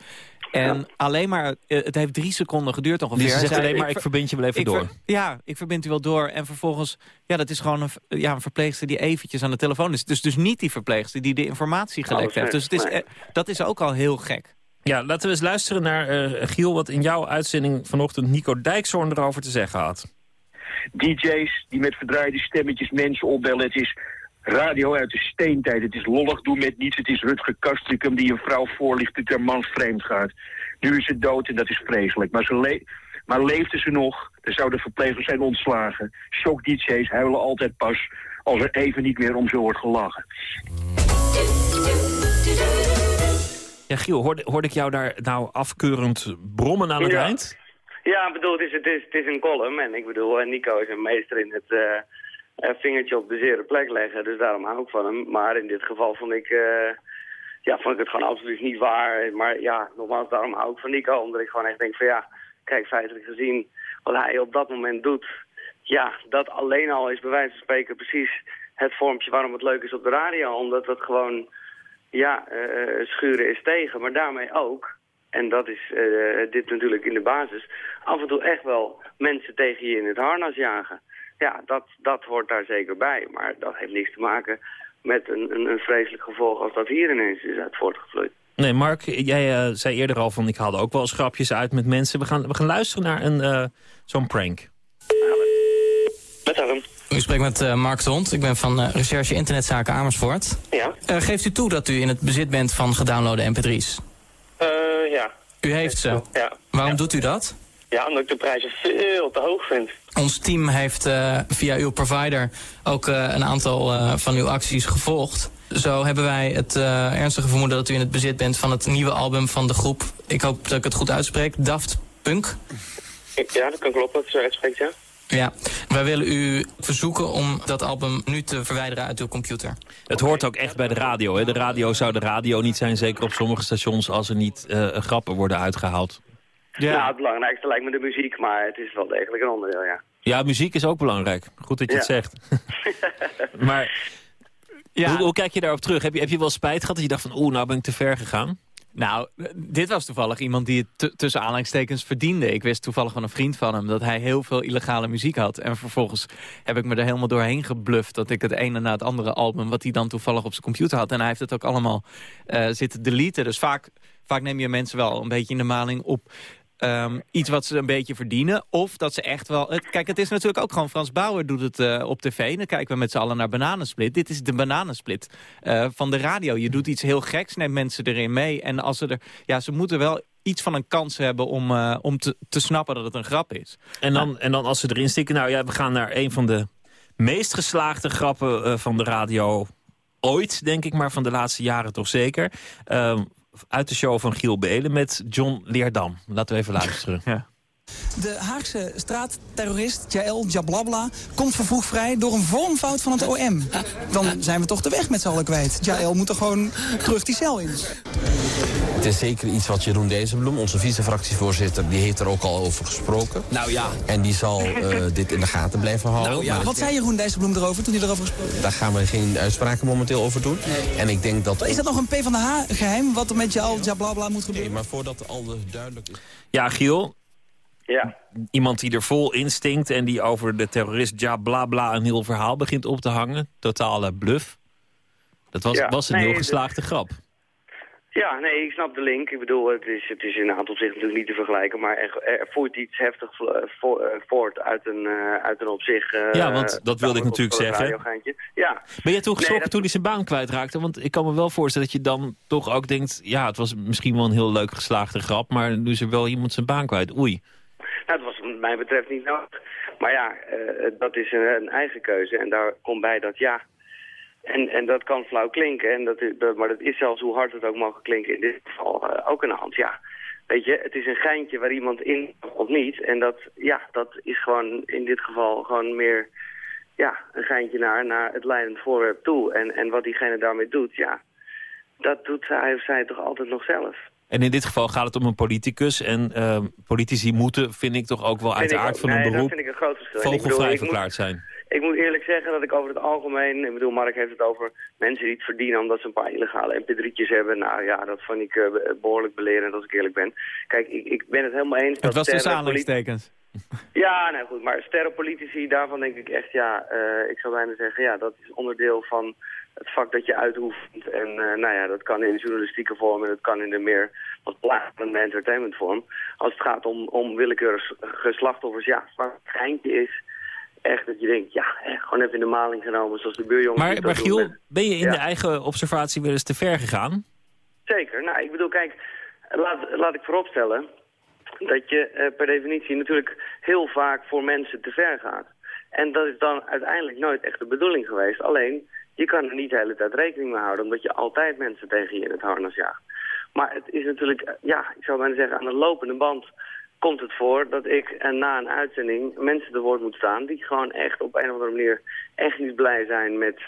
En alleen maar, eh, het heeft drie seconden geduurd ongeveer. Dus je Hij zegt alleen maar, ik ver- verbind je wel even door. ver- ja, ik verbind u wel door. En vervolgens, ja, dat is gewoon een, ja, een verpleegster die eventjes aan de telefoon is. Dus, dus niet die verpleegster die de informatie gelekt Oh, heeft. Dus het is, nee. eh, dat is ook al heel gek. Ja, laten we eens luisteren naar eh, Giel... wat in jouw uitzending vanochtend Nico Dijkshoorn erover te zeggen had. DJ's die met verdraaide stemmetjes mensen opbellen. Het is radio uit de steentijd. Het is lollig doen met niets. Het is Rutger Kastrikum die een vrouw voorlicht dat haar man vreemd gaat. Nu is ze dood en dat is vreselijk. Maar, ze le maar leefde ze nog, dan zou de verpleger zijn ontslagen. Shock DJ's huilen altijd pas als er even niet meer om ze wordt gelachen. Ja, Giel, hoorde, hoorde ik jou daar nou afkeurend brommen aan het Ja. eind? Ja, ik bedoel, het is, het, is, het is een column. En ik bedoel, eh, Nico is een meester in het eh, vingertje op de zere plek leggen. Dus daarom hou ik van hem. Maar in dit geval vond ik, eh, ja, vond ik het gewoon absoluut niet waar. Maar ja, nogmaals, daarom hou ik van Nico. Omdat ik gewoon echt denk van ja, kijk, feitelijk gezien wat hij op dat moment doet. Ja, dat alleen al is bij wijze van spreken precies het vormpje waarom het leuk is op de radio. Omdat het gewoon, ja, eh, schuren is tegen. Maar daarmee ook en dat is eh, dit natuurlijk in de basis, af en toe echt wel mensen tegen je in het harnas jagen. Ja, dat, dat hoort daar zeker bij. Maar dat heeft niks te maken met een, een, een vreselijk gevolg als dat hier ineens is uit voortgevloeid. Nee, Mark, jij eh, zei eerder al van ik haalde ook wel eens grapjes uit met mensen. We gaan, we gaan luisteren naar een eh, zo'n prank. Met Harm. U spreekt met eh, Mark de Hond. Ik ben van eh, Recherche Internetzaken Amersfoort. Ja. Eh, geeft u toe dat u in het bezit bent van gedownloade mp3's? Eh, ja. U heeft ze. Ja. Waarom doet u dat? Ja, omdat ik de prijzen veel te hoog vind. Ons team heeft eh, via uw provider ook eh, een aantal eh, van uw acties gevolgd. Zo hebben wij het eh, ernstige vermoeden dat u in het bezit bent van het nieuwe album van de groep. Ik hoop dat ik het goed uitspreek. Daft Punk. Ja, dat kan kloppen, dat is uitspreekt, ja. Ja, wij willen u verzoeken om dat album nu te verwijderen uit uw computer. Het hoort ook echt bij de radio. Hè? De radio zou de radio niet zijn, zeker op sommige stations... als er niet eh, grappen worden uitgehaald. Ja. het belangrijkste lijkt me de muziek, maar het is wel degelijk een onderdeel, ja. Ja, muziek is ook belangrijk. Goed dat je het Ja. zegt. maar hoe, hoe kijk je daarop terug? Heb je, heb je wel spijt gehad dat je dacht van... oeh, nou ben ik te ver gegaan? Nou, dit was toevallig iemand die het tussen aanhalingstekens verdiende. Ik wist toevallig van een vriend van hem dat hij heel veel illegale muziek had. En vervolgens heb ik me er helemaal doorheen gebluft... dat ik het ene na het andere album, wat hij dan toevallig op zijn computer had... en hij heeft het ook allemaal eh, zitten deleten. Dus vaak, vaak neem je mensen wel een beetje in de maling op... ehm, iets wat ze een beetje verdienen. Of dat ze echt wel... Het, kijk, het is natuurlijk ook gewoon... Frans Bauer doet het eh, op tv. Dan kijken we met z'n allen naar Bananensplit. Dit is de Bananensplit eh, van de radio. Je doet iets heel geks, neemt mensen erin mee. En als ze er... Ja, ze moeten wel iets van een kans hebben om, eh, om te, te snappen dat het een grap is. En dan, en dan als ze erin stikken... nou ja, we gaan naar een van de meest geslaagde grappen van de radio ooit, denk ik, maar van de laatste jaren toch zeker. Ehm, uit de show van Giel Belen met John Leerdam. Laten we even luisteren. Ja. De Haagse straatterrorist Jael Jablabla komt vervroegd vrij door een vormfout van het OM. Dan zijn we toch de weg met z'n allen kwijt. Jael moet er gewoon terug die cel in. Het is zeker iets wat Jeroen Dijsselbloem, onze vice-fractievoorzitter... die heeft er ook al over gesproken. Nou ja. En die zal eh, dit in de gaten blijven houden. Nou ja, Maar wat zei Jeroen Dijsselbloem erover toen hij erover gesproken heeft? Daar gaan we geen uitspraken momenteel over doen. En ik denk dat... Is dat nog een PvdA-geheim wat er met Jael Jablabla moet gebeuren? Nee, maar voordat alles duidelijk is... Ja, Giel. Ja. Iemand die er vol instinkt en die over de terrorist ja bla bla een heel verhaal begint op te hangen. Totale bluff. Dat was, Ja, was een nee, heel geslaagde grap. Ja, nee, ik snap de link. Ik bedoel, het is, het is in een aantal opzichten natuurlijk niet te vergelijken, maar er, er voert iets heftig vo- eh, voort uit een, eh, uit een op zich... eh, Ja, want dat wilde ik natuurlijk zeggen. Ja. Ben jij toen Nee, geschrokken dat- toen hij zijn baan kwijtraakte? Want ik kan me wel voorstellen dat je dan toch ook denkt... ja, het was misschien wel een heel leuk geslaagde grap... maar nu is er wel iemand zijn baan kwijt. Oei. Nou, dat was wat mij betreft niet nodig. Maar ja, eh, dat is een, een eigen keuze. En daar komt bij dat ja. En, en dat kan flauw klinken. En dat is, maar dat is zelfs hoe hard het ook mogen klinken in dit geval eh, ook de hand. Ja, weet je, het is een geintje waar iemand in of niet. En dat, ja, dat is gewoon in dit geval gewoon meer ja, een geintje naar, naar het leidend voorwerp toe. En, en wat diegene daarmee doet, ja, dat doet hij of zij toch altijd nog zelf. En in dit geval gaat het om een politicus. En eh, politici moeten, vind ik toch ook wel uit de aard van hun dat beroep... vind ik een groot vogelvrij verklaard zijn. ik moet eerlijk zeggen dat ik over het algemeen... Ik bedoel, Mark heeft het over mensen die het verdienen... omdat ze een paar illegale mp3'tjes hebben. Nou ja, dat vond ik eh, behoorlijk belerend als ik eerlijk ben. Kijk, ik, ik ben het helemaal eens... Het was de sterren- aanleidingstekens. Ja, nou goed, maar sterrenpolitici, daarvan denk ik echt, ja, eh, ik zou bijna zeggen, ja, dat is onderdeel van het vak dat je uitoefent. En eh, nou ja, dat kan in de journalistieke vorm en dat kan in de meer wat plaatsende entertainment vorm. Als het gaat om, om willekeurige slachtoffers, ja, waar het geintje is, echt dat je denkt, ja, echt, gewoon even in de maling genomen, zoals de buurjongens Maar, maar Giel, ben je in Ja. de eigen observatie wel eens te ver gegaan? Zeker. Nou, ik bedoel, kijk, laat, laat ik vooropstellen dat je eh, per definitie natuurlijk heel vaak voor mensen te ver gaat. En dat is dan uiteindelijk nooit echt de bedoeling geweest. Alleen, je kan er niet de hele tijd rekening mee houden, omdat je altijd mensen tegen je in het harnas jaagt. Maar het is natuurlijk, eh, ja, ik zou bijna zeggen, aan de lopende band komt het voor dat ik eh, na een uitzending mensen te woord moet staan die gewoon echt op een of andere manier echt niet blij zijn met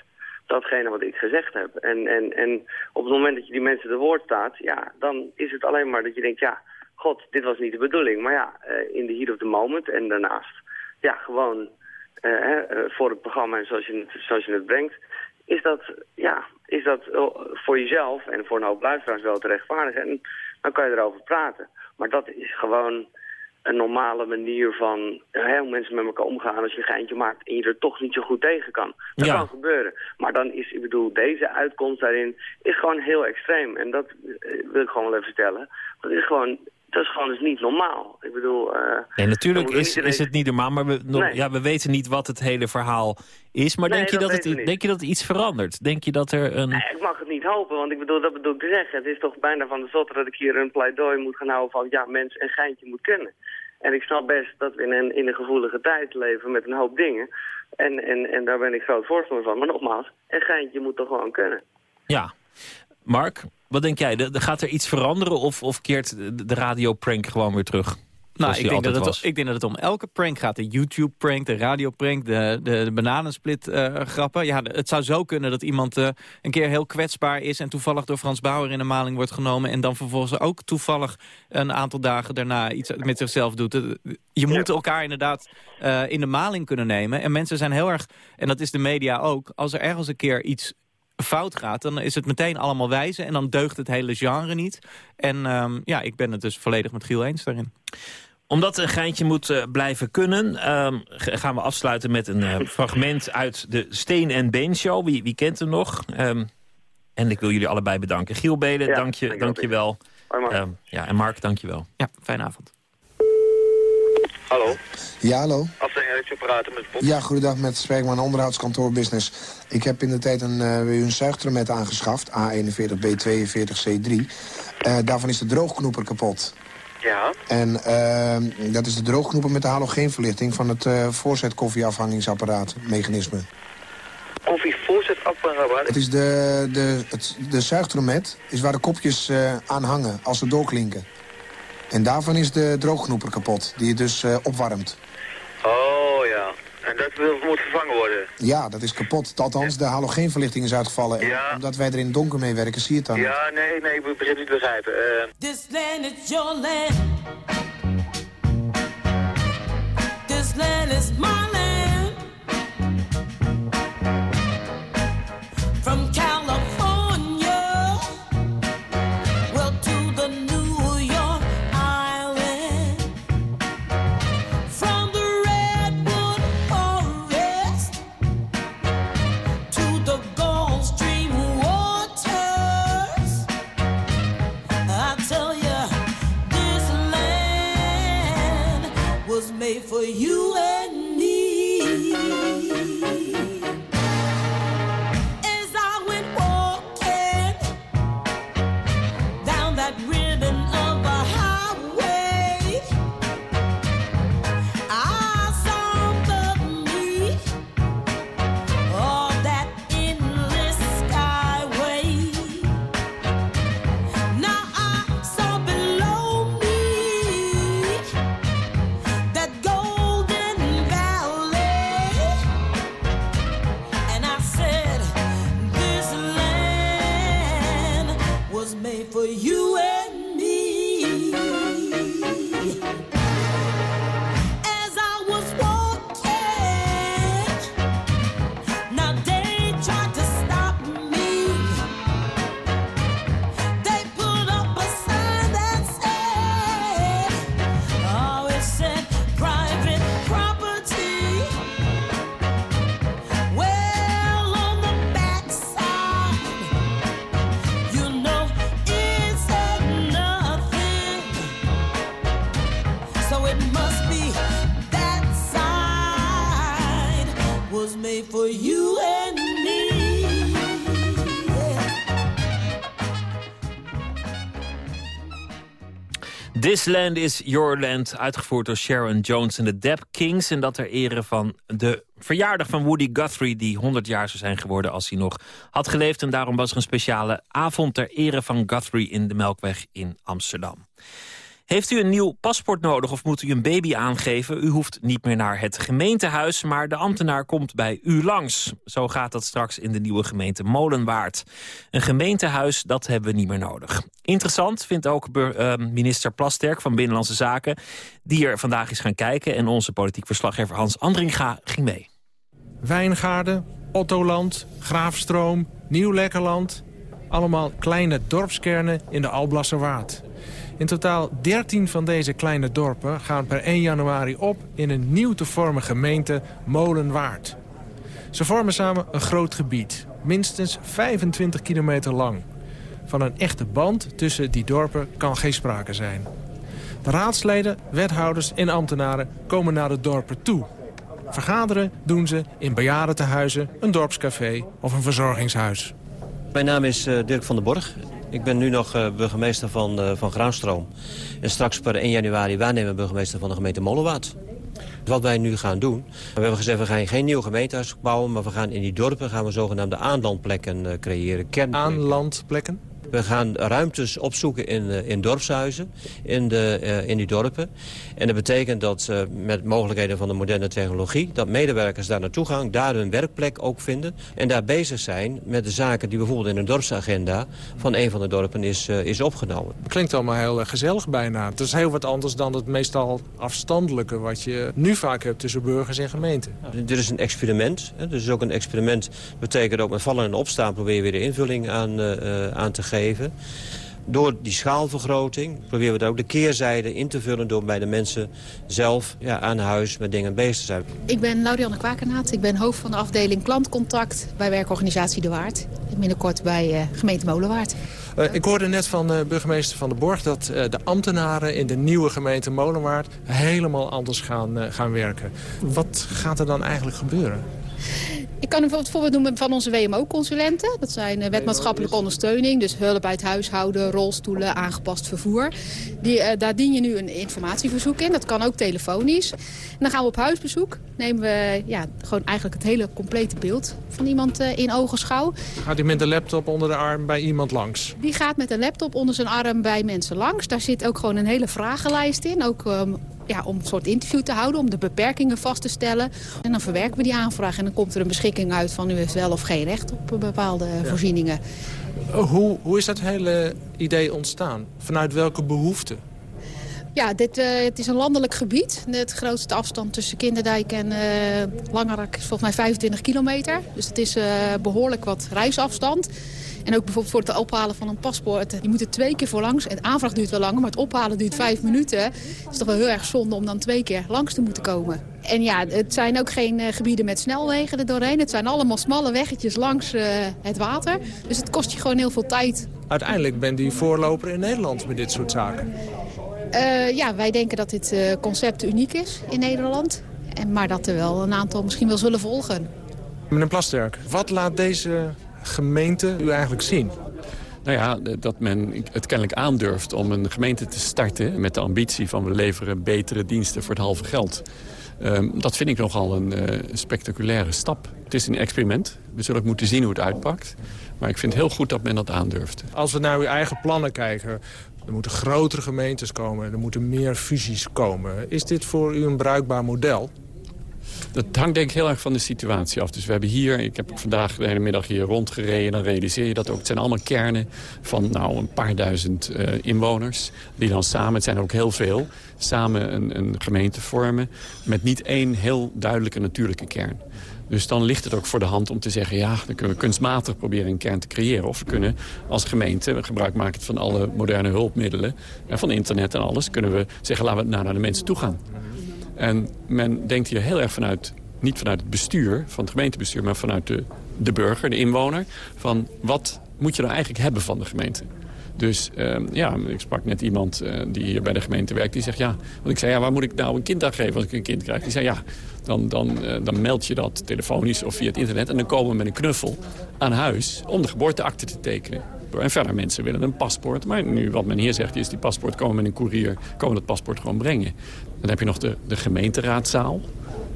datgene wat ik gezegd heb. En, en, en op het moment dat je die mensen te woord staat, ja, dan is het alleen maar dat je denkt, ja, god, dit was niet de bedoeling. Maar ja, eh, in the heat of the moment en daarnaast, ja, gewoon eh, voor het programma en zoals je het, zoals je het brengt, is dat, ja, is dat eh, voor jezelf en voor een hoop luisteraars wel te rechtvaardigen. En dan kan je erover praten. Maar dat is gewoon een normale manier van hè, hoe mensen met elkaar omgaan als je een geintje maakt en je er toch niet zo goed tegen kan. Dat Ja. kan gebeuren. Maar dan is, ik bedoel, deze uitkomst daarin is gewoon heel extreem. En dat eh, wil ik gewoon wel even vertellen. Dat is gewoon, dat is gewoon dus niet normaal. Ik bedoel... Nee, natuurlijk is, is het niet normaal, maar we, nog- Nee. ja, we weten niet wat het hele verhaal is. Maar Nee, denk, je dat dat het, denk je dat iets verandert? Denk je dat er een... Nee, ik mag het niet hopen, want ik bedoel, dat bedoel ik te zeggen. Het is toch bijna van de zotte dat ik hier een pleidooi moet gaan houden van... ja, mens een geintje moet kunnen. En ik snap best dat we in een, in een gevoelige tijd leven met een hoop dingen. En, en, en daar ben ik groot voorstander van. Maar nogmaals, een geintje moet toch gewoon kunnen. Ja. Mark, wat denk jij? De- de- Gaat er iets veranderen of, of keert de, de radioprank gewoon weer terug? Nou, ik denk, dat het, ik denk dat het om elke prank gaat. De YouTube-prank, de radio-prank, de, de, de bananensplit-grappen. ja, de- het zou zo kunnen dat iemand eh, een keer heel kwetsbaar is... en toevallig door Frans Bauer in de maling wordt genomen... en dan vervolgens ook toevallig een aantal dagen daarna iets met zichzelf doet. Eh, Je moet elkaar inderdaad eh, in de maling kunnen nemen. En mensen zijn heel erg, en dat is de media ook... als er ergens een keer iets fout gaat, dan is het meteen allemaal wijzen... en dan deugt het hele genre niet. En ehm, ja, ik ben het dus volledig met Giel eens daarin. Omdat een geintje moet eh, blijven kunnen, ehm, gaan we afsluiten met een eh, fragment uit de Steen en Been Show. Wie, wie kent hem nog? Ehm, en ik wil jullie allebei bedanken. Giel Belen, Ja, dank je, dankjewel, dank je wel. Ja, en Mark, dank je wel. Ja, fijne avond. Hallo, Ja, hallo. afdeling elektroapparaten met Bob. Ja, goedendag met Spreekman onderhoudskantoor business. Ik heb in de tijd een, weer een zuigtremet aangeschaft, A41B42C3. Eh, daarvan is de droogknoeper kapot. Ja, En eh, dat is de droogknoeper met de halogeenverlichting van het eh voorzet-koffieafhangingsapparaat, mechanisme. koffie. Het is de, de, het, de zuigtremet is waar de kopjes aan hangen als ze doorklinken. En daarvan is de droogknoeper kapot, die het dus eh, opwarmt. Oh ja, en dat moet vervangen worden. Ja, dat is kapot. Althans, de halogeenverlichting is uitgevallen. En Ja. omdat wij er in het donker mee werken, zie je het dan niet. Ja, nee, nee, ik begin niet te begrijpen. This land is your land. This Land is Your Land, uitgevoerd door Sharon Jones en de Dap Kings. En dat ter ere van de verjaardag van Woody Guthrie... die 100 jaar zou zijn geworden als hij nog had geleefd. En daarom was er een speciale avond ter ere van Guthrie... in de Melkweg in Amsterdam. Heeft u een nieuw paspoort nodig of moet u een baby aangeven? U hoeft niet meer naar het gemeentehuis, maar de ambtenaar komt bij u langs. Zo gaat dat straks in de nieuwe gemeente Molenwaard. Een gemeentehuis, dat hebben we niet meer nodig. Interessant vindt ook uh, minister Plasterk van Binnenlandse Zaken... die er vandaag is gaan kijken. En onze politiek verslaggever Hans Andringa ging mee. Wijngaarden, Ottoland, Graafstroom, Nieuw-Lekkerland... allemaal kleine dorpskernen in de Alblasserwaard. In totaal 13 van deze kleine dorpen gaan per 1 januari op... in een nieuw te vormen gemeente Molenwaard. Ze vormen samen een groot gebied, minstens 25 kilometer lang. Van een echte band tussen die dorpen kan geen sprake zijn. De raadsleden, wethouders en ambtenaren komen naar de dorpen toe. Vergaderen doen ze in bejaardentehuizen, een dorpscafé of een verzorgingshuis. Mijn naam is uh, Dirk van der Borg. Ik ben nu nog uh, burgemeester van, uh, van Graanstroom. En straks per 1 januari waarnemen burgemeester van de gemeente Molenwaard. Wat wij nu gaan doen, we hebben gezegd we gaan geen nieuw gemeentehuis bouwen... maar we gaan in die dorpen gaan we zogenaamde aanlandplekken uh, creëren. Aanlandplekken? We gaan ruimtes opzoeken in, uh, in dorpshuizen, in, de, uh, in die dorpen. En dat betekent dat uh, met mogelijkheden van de moderne technologie... dat medewerkers daar naartoe gaan, daar hun werkplek ook vinden... en daar bezig zijn met de zaken die bijvoorbeeld in een dorpsagenda... van een van de dorpen is, is opgenomen. Klinkt allemaal heel gezellig bijna. Het is heel wat anders dan het meestal afstandelijke... wat je nu vaak hebt tussen burgers en gemeenten. Ja, dit is een experiment. Hè. Dus ook een experiment betekent ook met vallen en opstaan... probeer je weer de invulling aan, aan te geven door die schaalvergroting proberen we daar ook de keerzijde in te vullen... door bij de mensen zelf ja, aan huis met dingen bezig te zijn. Ik ben Laurianne Kwakenaat. Ik ben hoofd van de afdeling klantcontact bij werkorganisatie De Waard. Binnenkort bij uh, gemeente Molenwaard. Uh, ik hoorde net van uh, burgemeester Van der Borg... dat de ambtenaren in de nieuwe gemeente Molenwaard helemaal anders gaan, gaan werken. Wat gaat er dan eigenlijk gebeuren? Ik kan een voorbeeld noemen van onze WMO-consulenten. Dat zijn uh, wetmaatschappelijke ondersteuning, dus hulp bij het huishouden, rolstoelen, aangepast vervoer. Die, uh, daar dien je nu een informatieverzoek in. Dat kan ook telefonisch. En dan gaan we op huisbezoek. Nemen we ja, gewoon eigenlijk het hele complete beeld van iemand uh, in ogenschouw. Gaat hij met de laptop onder de arm bij iemand langs? Die gaat met een laptop onder zijn arm bij mensen langs. Daar zit ook gewoon een hele vragenlijst in. Ook um, ja, om een soort interview te houden, om de beperkingen vast te stellen. En dan verwerken we die aanvraag en dan komt er een beschikking uit van u heeft wel of geen recht op bepaalde ja. voorzieningen. Hoe, hoe is dat hele idee ontstaan? Vanuit welke behoeften? Ja, dit, uh, het is een landelijk gebied. De grootste afstand tussen Kinderdijk en uh, Langerak is volgens mij 25 kilometer. Dus het is uh, behoorlijk wat reisafstand. En ook bijvoorbeeld voor het ophalen van een paspoort. Je moet er twee keer voor langs. Het aanvraag duurt wel langer, maar het ophalen duurt vijf minuten. Het is toch wel heel erg zonde om dan twee keer langs te moeten komen. En ja, het zijn ook geen uh, gebieden met snelwegen er doorheen. Het zijn allemaal smalle weggetjes langs uh, het water. Dus het kost je gewoon heel veel tijd. Uiteindelijk bent u voorloper in Nederland met dit soort zaken. Uh, ja, wij denken dat dit concept uniek is in Nederland. En, maar dat er wel een aantal misschien wel zullen volgen. Meneer Plasterk, wat laat deze gemeente u eigenlijk zien? Nou ja, dat men het kennelijk aandurft om een gemeente te starten... met de ambitie van we leveren betere diensten voor het halve geld. Um, dat vind ik nogal een uh, spectaculaire stap. Het is een experiment. We zullen ook moeten zien hoe het uitpakt. Maar ik vind heel goed dat men dat aandurft. Als we naar uw eigen plannen kijken... er moeten grotere gemeentes komen, er moeten meer fusies komen. Is dit voor u een bruikbaar model? Dat hangt denk ik heel erg van de situatie af. Dus we hebben hier, ik heb vandaag de hele middag hier rondgereden... dan realiseer je dat ook. Het zijn allemaal kernen van nou, een paar duizend uh, inwoners... die dan samen, het zijn ook heel veel... samen een, een gemeente vormen met niet één heel duidelijke natuurlijke kern. Dus dan ligt het ook voor de hand om te zeggen... ja, dan kunnen we kunstmatig proberen een kern te creëren. Of we kunnen als gemeente, gebruik maken van alle moderne hulpmiddelen... en van internet en alles, kunnen we zeggen... laten we nou naar de mensen toe gaan. En men denkt hier heel erg vanuit, niet vanuit het bestuur, van het gemeentebestuur... maar vanuit de, de burger, de inwoner, van wat moet je nou eigenlijk hebben van de gemeente? Dus ehm, ja, ik sprak net iemand eh, die hier bij de gemeente werkt. Die zegt, ja, want ik zei, ja, waar moet ik nou een kind aan geven als ik een kind krijg? Die zei, ja, dan, dan, eh, dan meld je dat telefonisch of via het internet. En dan komen we met een knuffel aan huis om de geboorteakte te tekenen. En verder, mensen willen een paspoort. Maar nu, wat men hier zegt, is die paspoort komen met een koerier... komen dat paspoort gewoon brengen. Dan heb je nog de, de gemeenteraadzaal.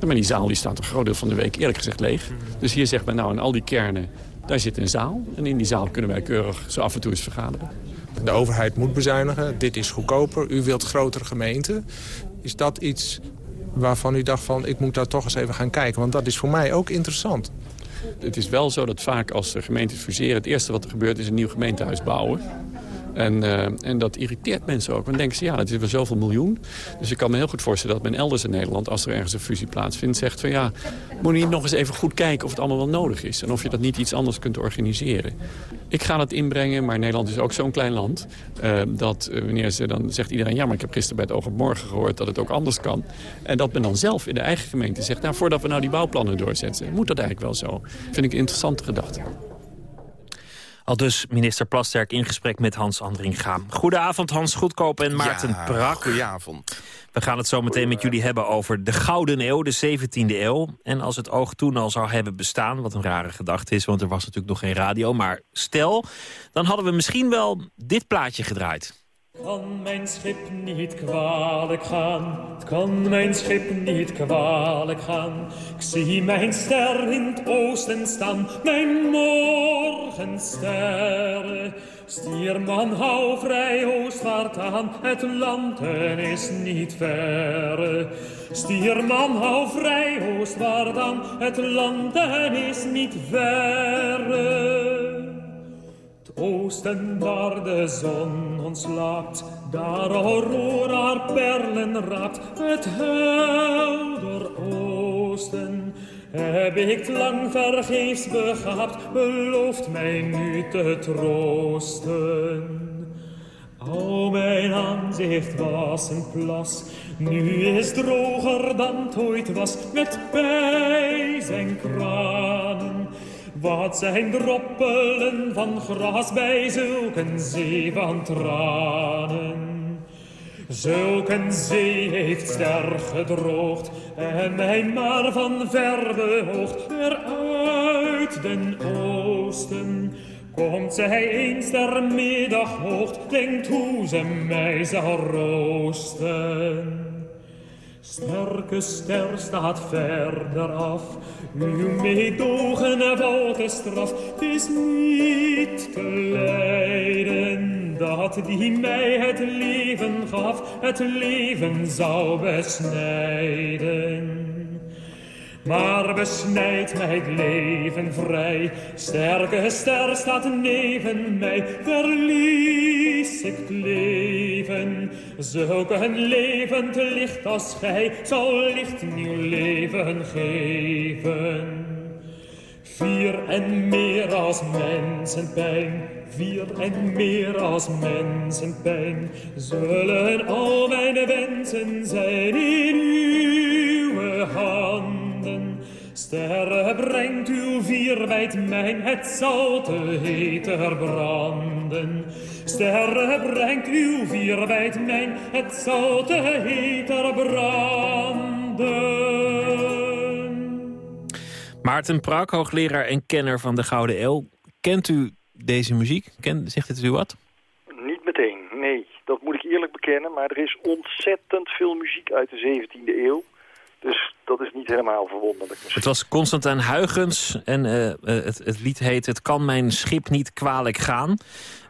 Maar die zaal die staat een groot deel van de week eerlijk gezegd leeg. Dus hier zegt men nou in al die kernen, daar zit een zaal. En in die zaal kunnen wij keurig zo af en toe eens vergaderen. De overheid moet bezuinigen, dit is goedkoper. U wilt grotere gemeenten. Is dat iets waarvan u dacht van ik moet daar toch eens even gaan kijken? Want dat is voor mij ook interessant. Het is wel zo dat vaak als de gemeentes fuseren... het eerste wat er gebeurt is een nieuw gemeentehuis bouwen. En, uh, en dat irriteert mensen ook. Want denken ze, ja, dat is wel zoveel miljoen. Dus ik kan me heel goed voorstellen dat men elders in Nederland... als er ergens een fusie plaatsvindt, zegt van... ja, moet je niet nog eens even goed kijken of het allemaal wel nodig is. En of je dat niet iets anders kunt organiseren. Ik ga dat inbrengen, maar Nederland is ook zo'n klein land... Uh, dat uh, wanneer ze dan zegt iedereen... ja, maar ik heb gisteren bij het Oog op Morgen gehoord dat het ook anders kan. En dat men dan zelf in de eigen gemeente zegt... nou, voordat we nou die bouwplannen doorzetten, moet dat eigenlijk wel zo. Vind ik een interessante gedachte. Al dus minister Plasterk in gesprek met Hans Andringa. Goedenavond Hans Goedkoop en Maarten ja, Prak. Goedenavond. We gaan het zo meteen met jullie hebben over de Gouden Eeuw, de 17e eeuw. En als het oog toen al zou hebben bestaan, wat een rare gedachte is... want er was natuurlijk nog geen radio, maar stel... dan hadden we misschien wel dit plaatje gedraaid. Kan mijn schip niet kwalijk gaan, het kan mijn schip niet kwalijk gaan. Ik zie mijn ster in het oosten staan, mijn morgenster. Stierman, hou vrij oostwaard aan, het landen is niet ver. Stierman, hou vrij oostwaard aan, het landen is niet ver oosten waar de zon ontslaat, daar aurora perlen raakt, het helder oosten. Heb ik lang vergeefs begapt, belooft mij nu te troosten. O, mijn aanzicht was een plas, nu is droger dan het ooit was, met bij zijn kranen. Wat zijn droppelen van gras bij zulke zee van tranen? Zulke zee heeft ster gedroogd en mij maar van ver behoogd. Er uit den oosten komt zij eens ter middag hoogt, denkt hoe ze mij zal roosten. Sterke ster staat verder af, uw meedogen valt de straf. Het is niet te lijden dat die mij het leven gaf, het leven zou besnijden. Maar besnijd mij het leven vrij, sterke ster staat neven mij, verlies ik het leven. Zulk een levend licht als gij, zal licht nieuw leven geven. Vier en meer als mensenpijn, vier en meer als mensenpijn, zullen al mijn wensen zijn in uw hand. Sterre, brengt uw vier bij mijn, het zal te heter branden. Sterre, brengt uw vier bij mijn, het zal te heter branden. Maarten Prak, hoogleraar en kenner van de Gouden Eeuw. Kent u deze muziek? Ken, zegt het u wat? Niet meteen, nee. Dat moet ik eerlijk bekennen. Maar er is ontzettend veel muziek uit de 17e eeuw. Dus dat is niet helemaal verwonderlijk. Het was Constantijn Huygens en uh, het, het, lied heet... Het kan mijn schip niet kwalijk gaan.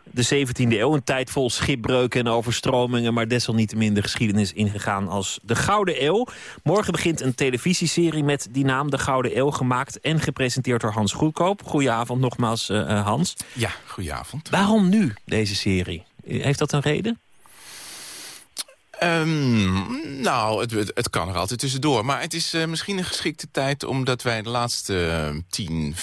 De 17e eeuw, een tijd vol schipbreuken en overstromingen... maar desalniettemin de geschiedenis ingegaan als de Gouden Eeuw. Morgen begint een televisieserie met die naam De Gouden Eeuw... gemaakt en gepresenteerd door Hans Goedkoop. Goedenavond nogmaals, uh, Hans. Ja, goedenavond. Waarom nu deze serie? Heeft dat een reden? Um, nou, het, het, het, kan er altijd tussendoor. Maar het is uh, misschien een geschikte tijd... omdat wij de laatste uh, tien,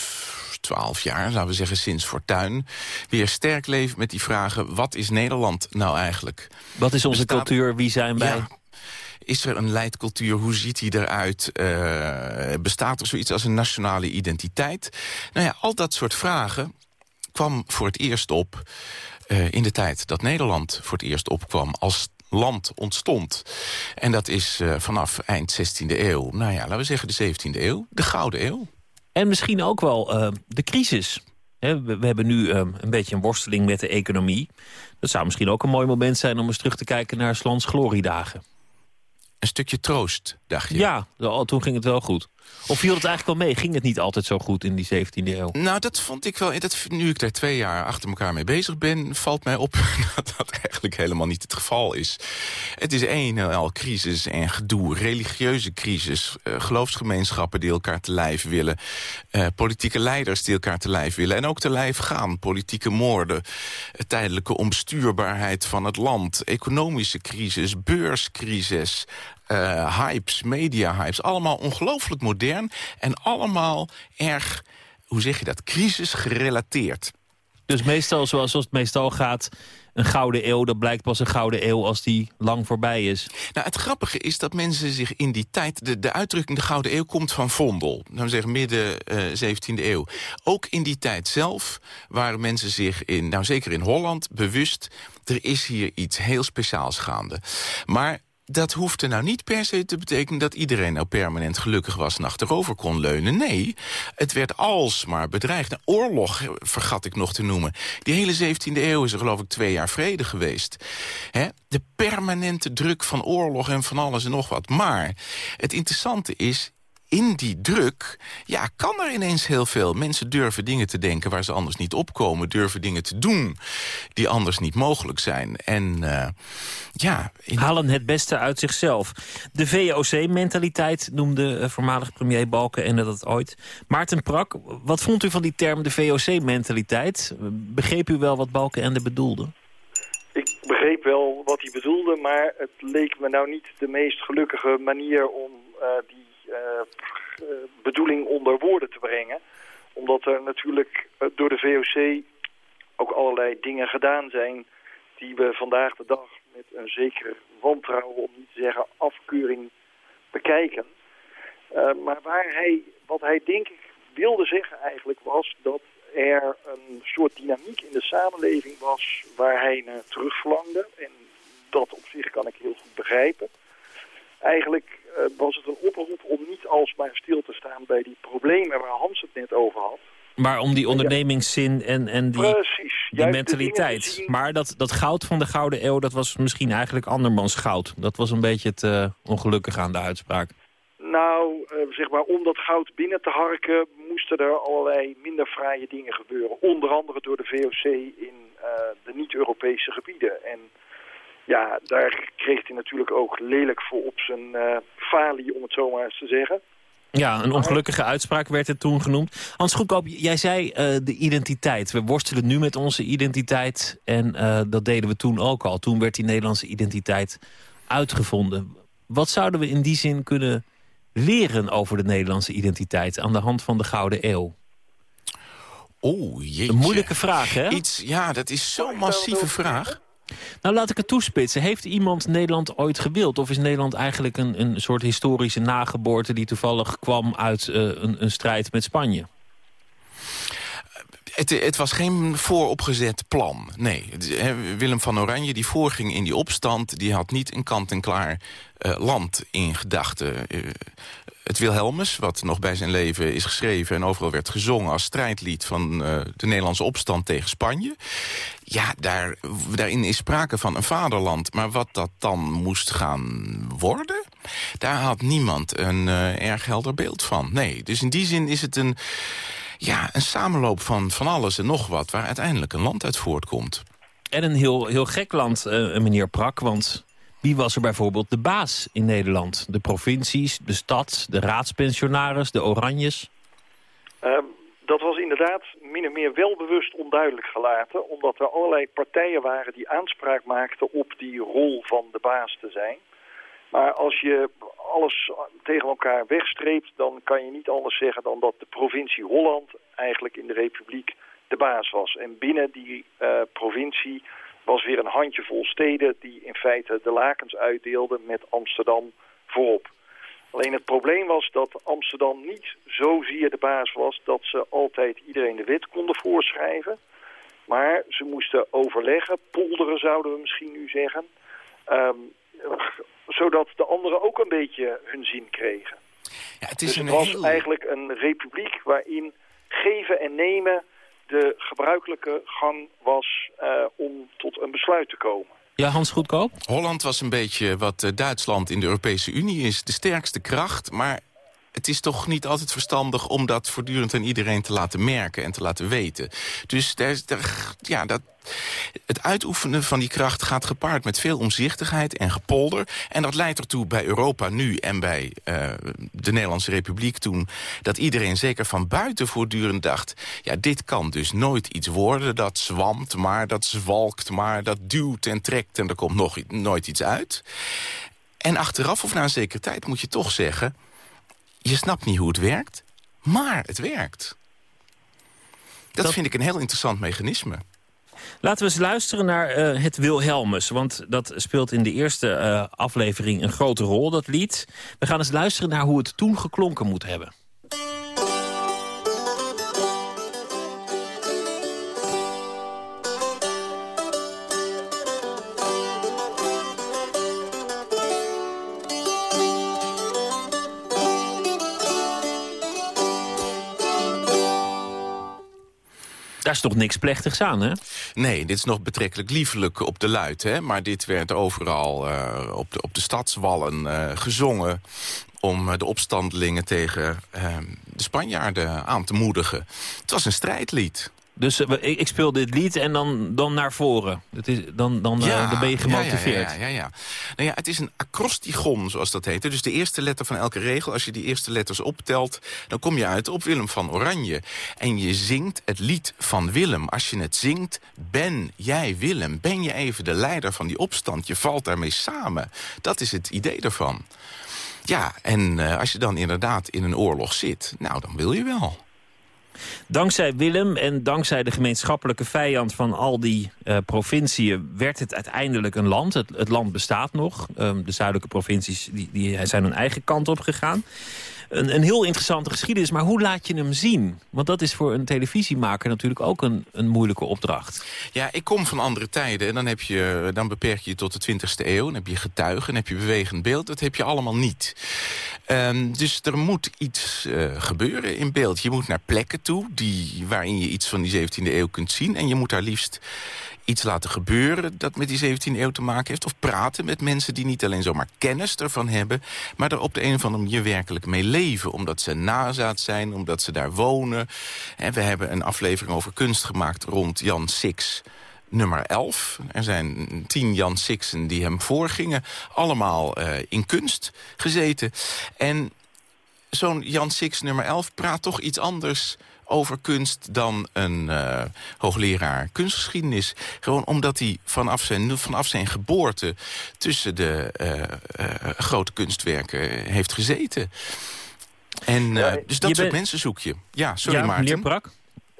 twaalf jaar, laten we zeggen sinds Fortuin... weer sterk leven met die vragen... wat is Nederland nou eigenlijk? Wat is onze Bestaat... cultuur? Wie zijn wij? Ja, is er een leidcultuur? Hoe ziet die eruit? Uh, bestaat er zoiets als een nationale identiteit? Nou ja, al dat soort vragen kwam voor het eerst op eh, in de tijd dat Nederland voor het eerst opkwam als land ontstond. En dat is uh, vanaf eind 16e eeuw, nou ja, laten we zeggen de 17e eeuw, de Gouden Eeuw. En misschien ook wel uh, de crisis. we, we, hebben nu uh, een beetje een worsteling met de economie. Dat zou misschien ook een mooi moment zijn om eens terug te kijken naar Slans gloriedagen. Een stukje troost, dacht je? Ja, toen ging het wel goed. Of viel het eigenlijk wel mee? Ging het niet altijd zo goed in die 17e eeuw? Nou, dat vond ik wel... Dat, nu ik daar twee jaar achter elkaar mee bezig ben... valt mij op dat dat eigenlijk helemaal niet het geval is. Het is één en al crisis en gedoe. Religieuze crisis. Uh, geloofsgemeenschappen die elkaar te lijf willen. Uh, politieke leiders die elkaar te lijf willen. En ook te lijf gaan. Politieke moorden. Uh, tijdelijke onbestuurbaarheid van het land. Economische crisis. Beurscrisis uh, hypes, media-hypes. Allemaal ongelooflijk modern en allemaal erg, hoe zeg je dat, crisisgerelateerd. Dus meestal, zoals het meestal gaat, een gouden eeuw... dat blijkt pas een gouden eeuw als die lang voorbij is. Nou, het grappige is dat mensen zich in die tijd... de, de uitdrukking de gouden eeuw komt van Vondel. Nou zeggen midden uh, 17e eeuw. Ook in die tijd zelf waren mensen zich, in, nou zeker in Holland, bewust... er is hier iets heel speciaals gaande. Maar dat hoefde nou niet per se te betekenen dat iedereen nou permanent gelukkig was en achterover kon leunen. Nee, het werd alsmaar bedreigd. Een oorlog vergat ik nog te noemen. Die hele 17e eeuw is er geloof ik twee jaar vrede geweest. De permanente druk van oorlog en van alles en nog wat. Maar het interessante is, in die druk ja, kan er ineens heel veel. Mensen durven dingen te denken waar ze anders niet opkomen. Durven dingen te doen die anders niet mogelijk zijn. En uh, ja... Halen het beste uit zichzelf. De VOC-mentaliteit noemde uh, voormalig premier Balken en dat ooit. Maarten Prak, wat vond u van die term de VOC-mentaliteit? Begreep u wel wat Balken en de bedoelde? Ik begreep wel wat hij bedoelde, maar het leek me nou niet de meest gelukkige manier om uh, die uh, bedoeling onder woorden te brengen. Omdat er natuurlijk uh, door de VOC ook allerlei dingen gedaan zijn... die we vandaag de dag met een zekere wantrouwen, om niet te zeggen afkeuring, bekijken. maar waar hij, wat hij denk ik wilde zeggen eigenlijk was dat er een soort dynamiek in de samenleving was waar hij naar terugverlangde. En dat op zich kan ik heel goed begrijpen. Eigenlijk was het een oproep om niet alsmaar stil te staan bij die problemen waar Hans het net over had. Maar om die ondernemingszin en, en die, Precies, die mentaliteit. Maar dat, dat goud van de Gouden Eeuw, dat was misschien eigenlijk andermans goud. Dat was een beetje het uh, ongelukkige aan de uitspraak. Nou, uh, zeg maar, om dat goud binnen te harken... moesten er allerlei minder fraaie dingen gebeuren. Onder andere door de VOC in de niet-Europese gebieden. En ja, daar kreeg hij natuurlijk ook lelijk voor op zijn uh, falie, om het zo maar eens te zeggen. Ja, een ongelukkige uitspraak werd het toen genoemd. Hans Goedkoop, jij zei uh, de identiteit. We worstelen nu met onze identiteit en uh, dat deden we toen ook al. Toen werd die Nederlandse identiteit uitgevonden. Wat zouden we in die zin kunnen leren over de Nederlandse identiteit... aan de hand van de Gouden Eeuw? Oh, jeetje. Een moeilijke vraag, hè? Iets, ja, dat is zo'n massieve vraag. Nou, laat ik het toespitsen. Heeft iemand Nederland ooit gewild? Of is Nederland eigenlijk een, een soort historische nageboorte... die toevallig kwam uit uh, een, een strijd met Spanje? Het, het, was geen vooropgezet plan. Nee, Willem van Oranje, die voorging in die opstand... die had niet een kant-en-klaar land in gedachten. Het Wilhelmus, wat nog bij zijn leven is geschreven... en overal werd gezongen als strijdlied van uh, de Nederlandse opstand tegen Spanje. Ja, daar, daarin is sprake van een vaderland. Maar wat dat dan moest gaan worden... daar had niemand een uh, erg helder beeld van. Nee, dus in die zin is het een, ja, een samenloop van, van alles en nog wat... waar uiteindelijk een land uit voortkomt. En een heel, heel gek land, uh, meneer Prak, want wie was er bijvoorbeeld de baas in Nederland? De provincies, de stad, de raadspensionaris, de oranjes? Uh, dat was inderdaad min of meer wel bewust onduidelijk gelaten... omdat er allerlei partijen waren die aanspraak maakten op die rol van de baas te zijn. Maar als je alles tegen elkaar wegstreept... dan kan je niet anders zeggen dan dat de provincie Holland eigenlijk in de republiek de baas was. En binnen die uh, provincie was weer een handjevol steden die in feite de lakens uitdeelden met Amsterdam voorop. Alleen het probleem was dat Amsterdam niet zozeer de baas was dat ze altijd iedereen de wet konden voorschrijven. Maar ze moesten overleggen, polderen zouden we misschien nu zeggen... Ehm, zodat de anderen ook een beetje hun zin kregen. Ja, het is dus een het was heel- eigenlijk een republiek waarin geven en nemen de gebruikelijke gang was eh, om tot een besluit te komen. Ja, Hans Goedkoop? Holland was een beetje wat eh, Duitsland in de Europese Unie is. De sterkste kracht, maar het is toch niet altijd verstandig... om dat voortdurend aan iedereen te laten merken en te laten weten. Dus daar, ja, dat, het uitoefenen van die kracht gaat gepaard met veel omzichtigheid en gepolder. En dat leidt ertoe bij Europa nu en bij eh, de Nederlandse Republiek toen... dat iedereen zeker van buiten voortdurend dacht... ja, dit kan dus nooit iets worden, dat zwamt maar, dat zwalkt maar... dat duwt en trekt en er komt nog nooit iets uit. En achteraf of na een zekere tijd moet je toch zeggen... je snapt niet hoe het werkt, maar het werkt. Dat, vind ik een heel interessant mechanisme. Laten we eens luisteren naar eh, het Wilhelmus. Want dat speelt in de eerste eh, aflevering een grote rol, dat lied. We gaan eens luisteren naar hoe het toen geklonken moet hebben. Is toch niks plechtigs aan, hè? Nee, dit is nog betrekkelijk liefelijk op de luid. Hè? Maar dit werd overal eh, op, de, op de stadswallen eh, gezongen... om eh, de opstandelingen tegen eh, de Spanjaarden aan te moedigen. Het was een strijdlied. Dus eh, ik, speel dit lied en dan, dan naar voren. Dat is, dan, dan, eh, dan ben je gemotiveerd. Ja, ja, ja. Nou ja, het is een acrostigon, zoals dat heet. Dus de eerste letter van elke regel, als je die eerste letters optelt... dan kom je uit op Willem van Oranje. En je zingt het lied van Willem. Als je het zingt, ben jij Willem. Ben je even de leider van die opstand. Je valt daarmee samen. Dat is het idee ervan. Ja, en eh, als je dan inderdaad in een oorlog zit... nou, dan wil je wel. Dankzij Willem en dankzij de gemeenschappelijke vijand van al die eh, provinciën... werd het uiteindelijk een land. Het, het land bestaat nog. Ehm, de zuidelijke provincies die, die zijn hun eigen kant op gegaan. Een, een heel interessante geschiedenis, maar hoe laat je hem zien? Want dat is voor een televisiemaker natuurlijk ook een, een moeilijke opdracht. Ja, ik kom van andere tijden en dan, heb je, dan beperk je je tot de 20e eeuw. Dan heb je getuigen, dan heb je bewegend beeld. Dat heb je allemaal niet. Ehm, dus er moet iets eh, gebeuren in beeld. Je moet naar plekken toe die, waarin je iets van die 17e eeuw kunt zien. En je moet daar liefst iets laten gebeuren dat met die 17e eeuw te maken heeft. Of praten met mensen die niet alleen zomaar kennis ervan hebben... maar er op de een of andere manier werkelijk mee leven. Omdat ze nazaat zijn, omdat ze daar wonen. En we hebben een aflevering over kunst gemaakt rond Jan Six nummer 11. Er zijn tien Jan Sixen die hem voorgingen. Allemaal eh, in kunst gezeten. En zo'n Jan Six nummer 11 praat toch iets anders over kunst dan een eh, hoogleraar kunstgeschiedenis. Gewoon omdat hij vanaf zijn, vanaf zijn geboorte tussen de eh, eh, grote kunstwerken heeft gezeten. En, eh, dus dat soort bent- mensen zoek je. Ja, sorry ja, Maarten.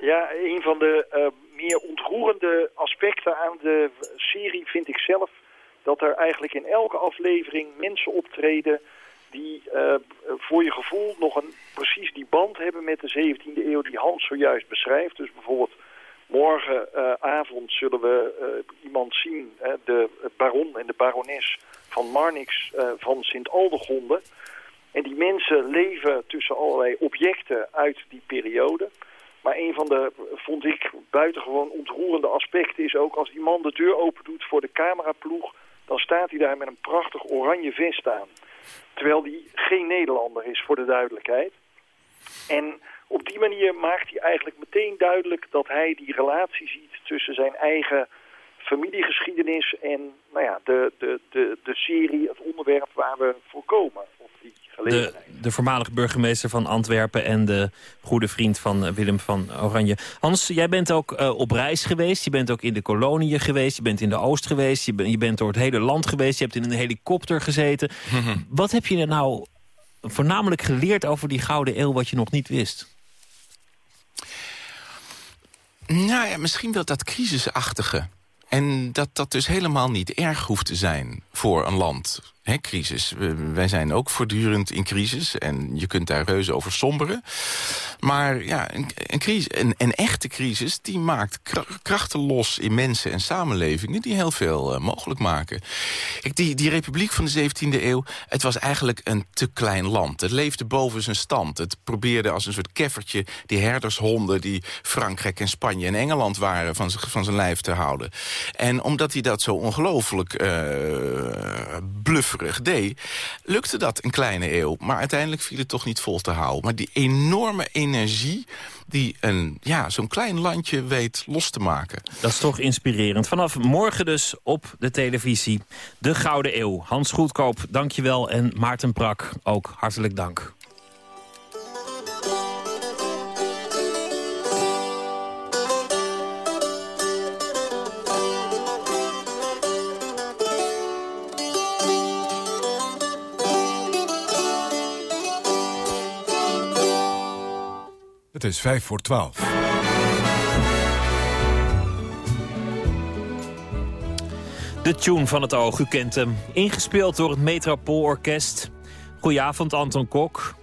Ja, een van de eh, meer ontroerende aspecten aan de serie vind ik zelf... dat er eigenlijk in elke aflevering mensen optreden... die eh, voor je gevoel nog een, precies die band hebben met de 17e eeuw... die Hans zojuist beschrijft. Dus bijvoorbeeld morgenavond zullen we eh, iemand zien... eh, de baron en de barones van Marnix eh, van Sint-Aldegonde... En die mensen leven tussen allerlei objecten uit die periode. Maar een van de, vond ik, buitengewoon ontroerende aspecten is ook... als die man de deur open doet voor de cameraploeg... dan staat hij daar met een prachtig oranje vest aan. Terwijl die geen Nederlander is, voor de duidelijkheid. En op die manier maakt hij eigenlijk meteen duidelijk... dat hij die relatie ziet tussen zijn eigen familiegeschiedenis... en nou ja, de, de, de, de serie, het onderwerp waar we voor komen. Of die De, gelegenheid. de voormalige burgemeester van Antwerpen en de goede vriend van eh, Willem van Oranje. Hans, jij bent ook eh, op reis geweest. Je bent ook in de koloniën geweest. Je bent in de Oost geweest. Je, ben- je bent door het hele land geweest. Je hebt in een helikopter gezeten. Wat heb je nou voornamelijk geleerd over die Gouden Eeuw wat je nog niet wist? Nou ja, misschien wel dat crisisachtige. En dat dat dus helemaal niet erg hoeft te zijn voor een land Hè, crisis. wij zijn ook voortdurend in crisis en je kunt daar reuze over somberen. Maar ja, een, een, crisis, een, een echte crisis die maakt krachten los in mensen en samenlevingen... die heel veel uh, mogelijk maken. Die, die republiek van de 17e eeuw, het was eigenlijk een te klein land. Het leefde boven zijn stand. Het probeerde als een soort keffertje die herdershonden... die Frankrijk en Spanje en Engeland waren van, van zijn lijf te houden. En omdat hij dat zo ongelooflijk uh, deed... lukte dat een kleine eeuw. Maar uiteindelijk viel het toch niet vol te houden. Maar die enorme energie die een, ja, zo'n klein landje weet los te maken. Dat is toch inspirerend. Vanaf morgen dus op de televisie. De Gouden Eeuw. Hans Goedkoop, dankjewel. En Maarten Prak, ook hartelijk dank. Het is vijf voor twaalf. De tune van het oog, u kent hem. Ingespeeld door het Metropoolorkest. Goedenavond, Anton Kok.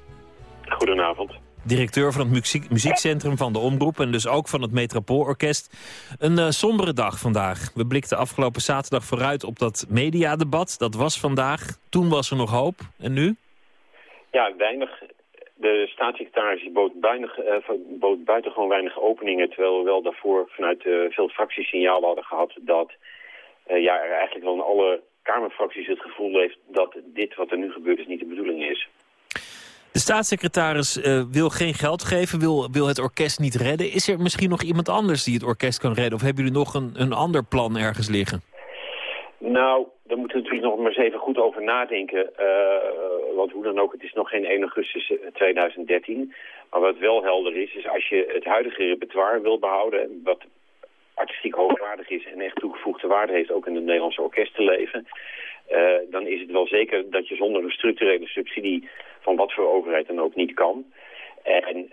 Goedenavond. Directeur van het muziek, muziekcentrum van de Omroep... en dus ook van het Metropoolorkest. Een uh, sombere dag vandaag. We blikten afgelopen zaterdag vooruit op dat mediadebat. Dat was vandaag. Toen was er nog hoop. En nu? Ja, weinig. De staatssecretaris bood, weinig, uh, bood buitengewoon weinig openingen... terwijl we wel daarvoor vanuit uh, veel fracties signaal hadden gehad... dat uh, ja, er eigenlijk wel in alle Kamerfracties het gevoel heeft... dat dit wat er nu gebeurt is niet de bedoeling is. De staatssecretaris wil geen geld geven, wil, wil het orkest niet redden. Is er misschien nog iemand anders die het orkest kan redden? Of hebben jullie nog een, een ander plan ergens liggen? Nou, daar moeten we natuurlijk nog maar eens even goed over nadenken. Uh, want hoe dan ook, het is nog geen 1 augustus 2013. Maar wat wel helder is, is als je het huidige repertoire wil behouden... wat artistiek hoogwaardig is en echt toegevoegde waarde heeft... ook in het Nederlandse orkestenleven... Uh, dan is het wel zeker dat je zonder een structurele subsidie... van wat voor overheid dan ook niet kan... En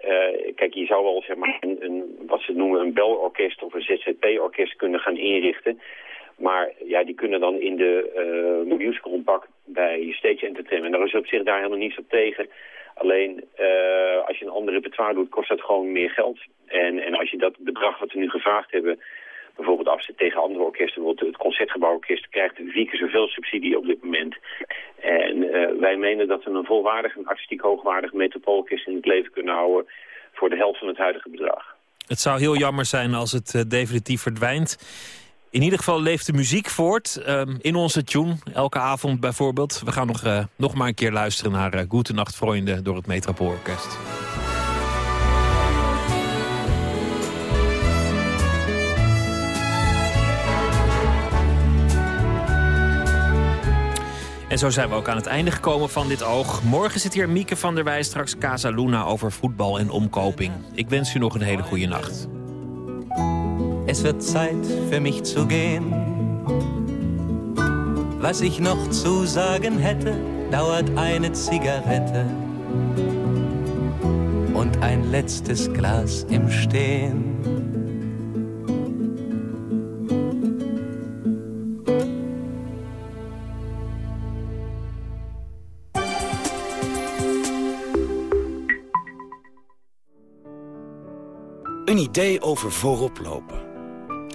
kijk, je zou wel zeg maar, een, een, wat ze noemen een belorkest of een ZZP-orkest kunnen gaan inrichten. Maar ja, die kunnen dan in de uh, musicalbak bij Stage Entertainment. Daar is op zich daar helemaal niets op tegen. Alleen uh, als je een ander repertoire doet, kost dat gewoon meer geld. En, en als je dat bedrag wat we nu gevraagd hebben, bijvoorbeeld afzet tegen andere orkesten, bijvoorbeeld het Concertgebouworkest, krijgt vier keer zoveel subsidie op dit moment. En uh, wij menen dat we een volwaardig en artistiek hoogwaardig metropoolorkest in het leven kunnen houden voor de helft van het huidige bedrag. Het zou heel jammer zijn als het definitief verdwijnt. In ieder geval leeft de muziek voort um, in onze tune. Elke avond bijvoorbeeld. We gaan nog, uh, nog maar een keer luisteren naar uh, Goede Nacht Vrienden door het Metropoolorkest. En zo zijn we ook aan het einde gekomen van dit oog. Morgen zit hier Mieke van der Wij, straks Casa Luna over voetbal en omkoping. Ik wens u nog een hele goede nacht. Es wird Zeit für mich zu gehen. Was ich noch zu sagen hätte, dauert eine Zigarette und ein letztes Glas im Stehen. Een idee over voorop lopen.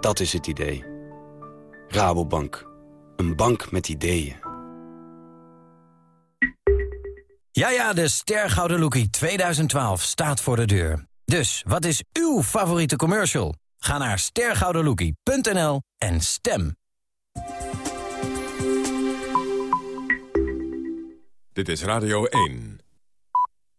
Dat is het idee. Rabobank. Een bank met ideeën. Ja, ja, de Stergouden Lookie 2012 staat voor de deur. Dus, wat is uw favoriete commercial? Ga naar stergoudenlookie.nl en stem. Dit is Radio 1.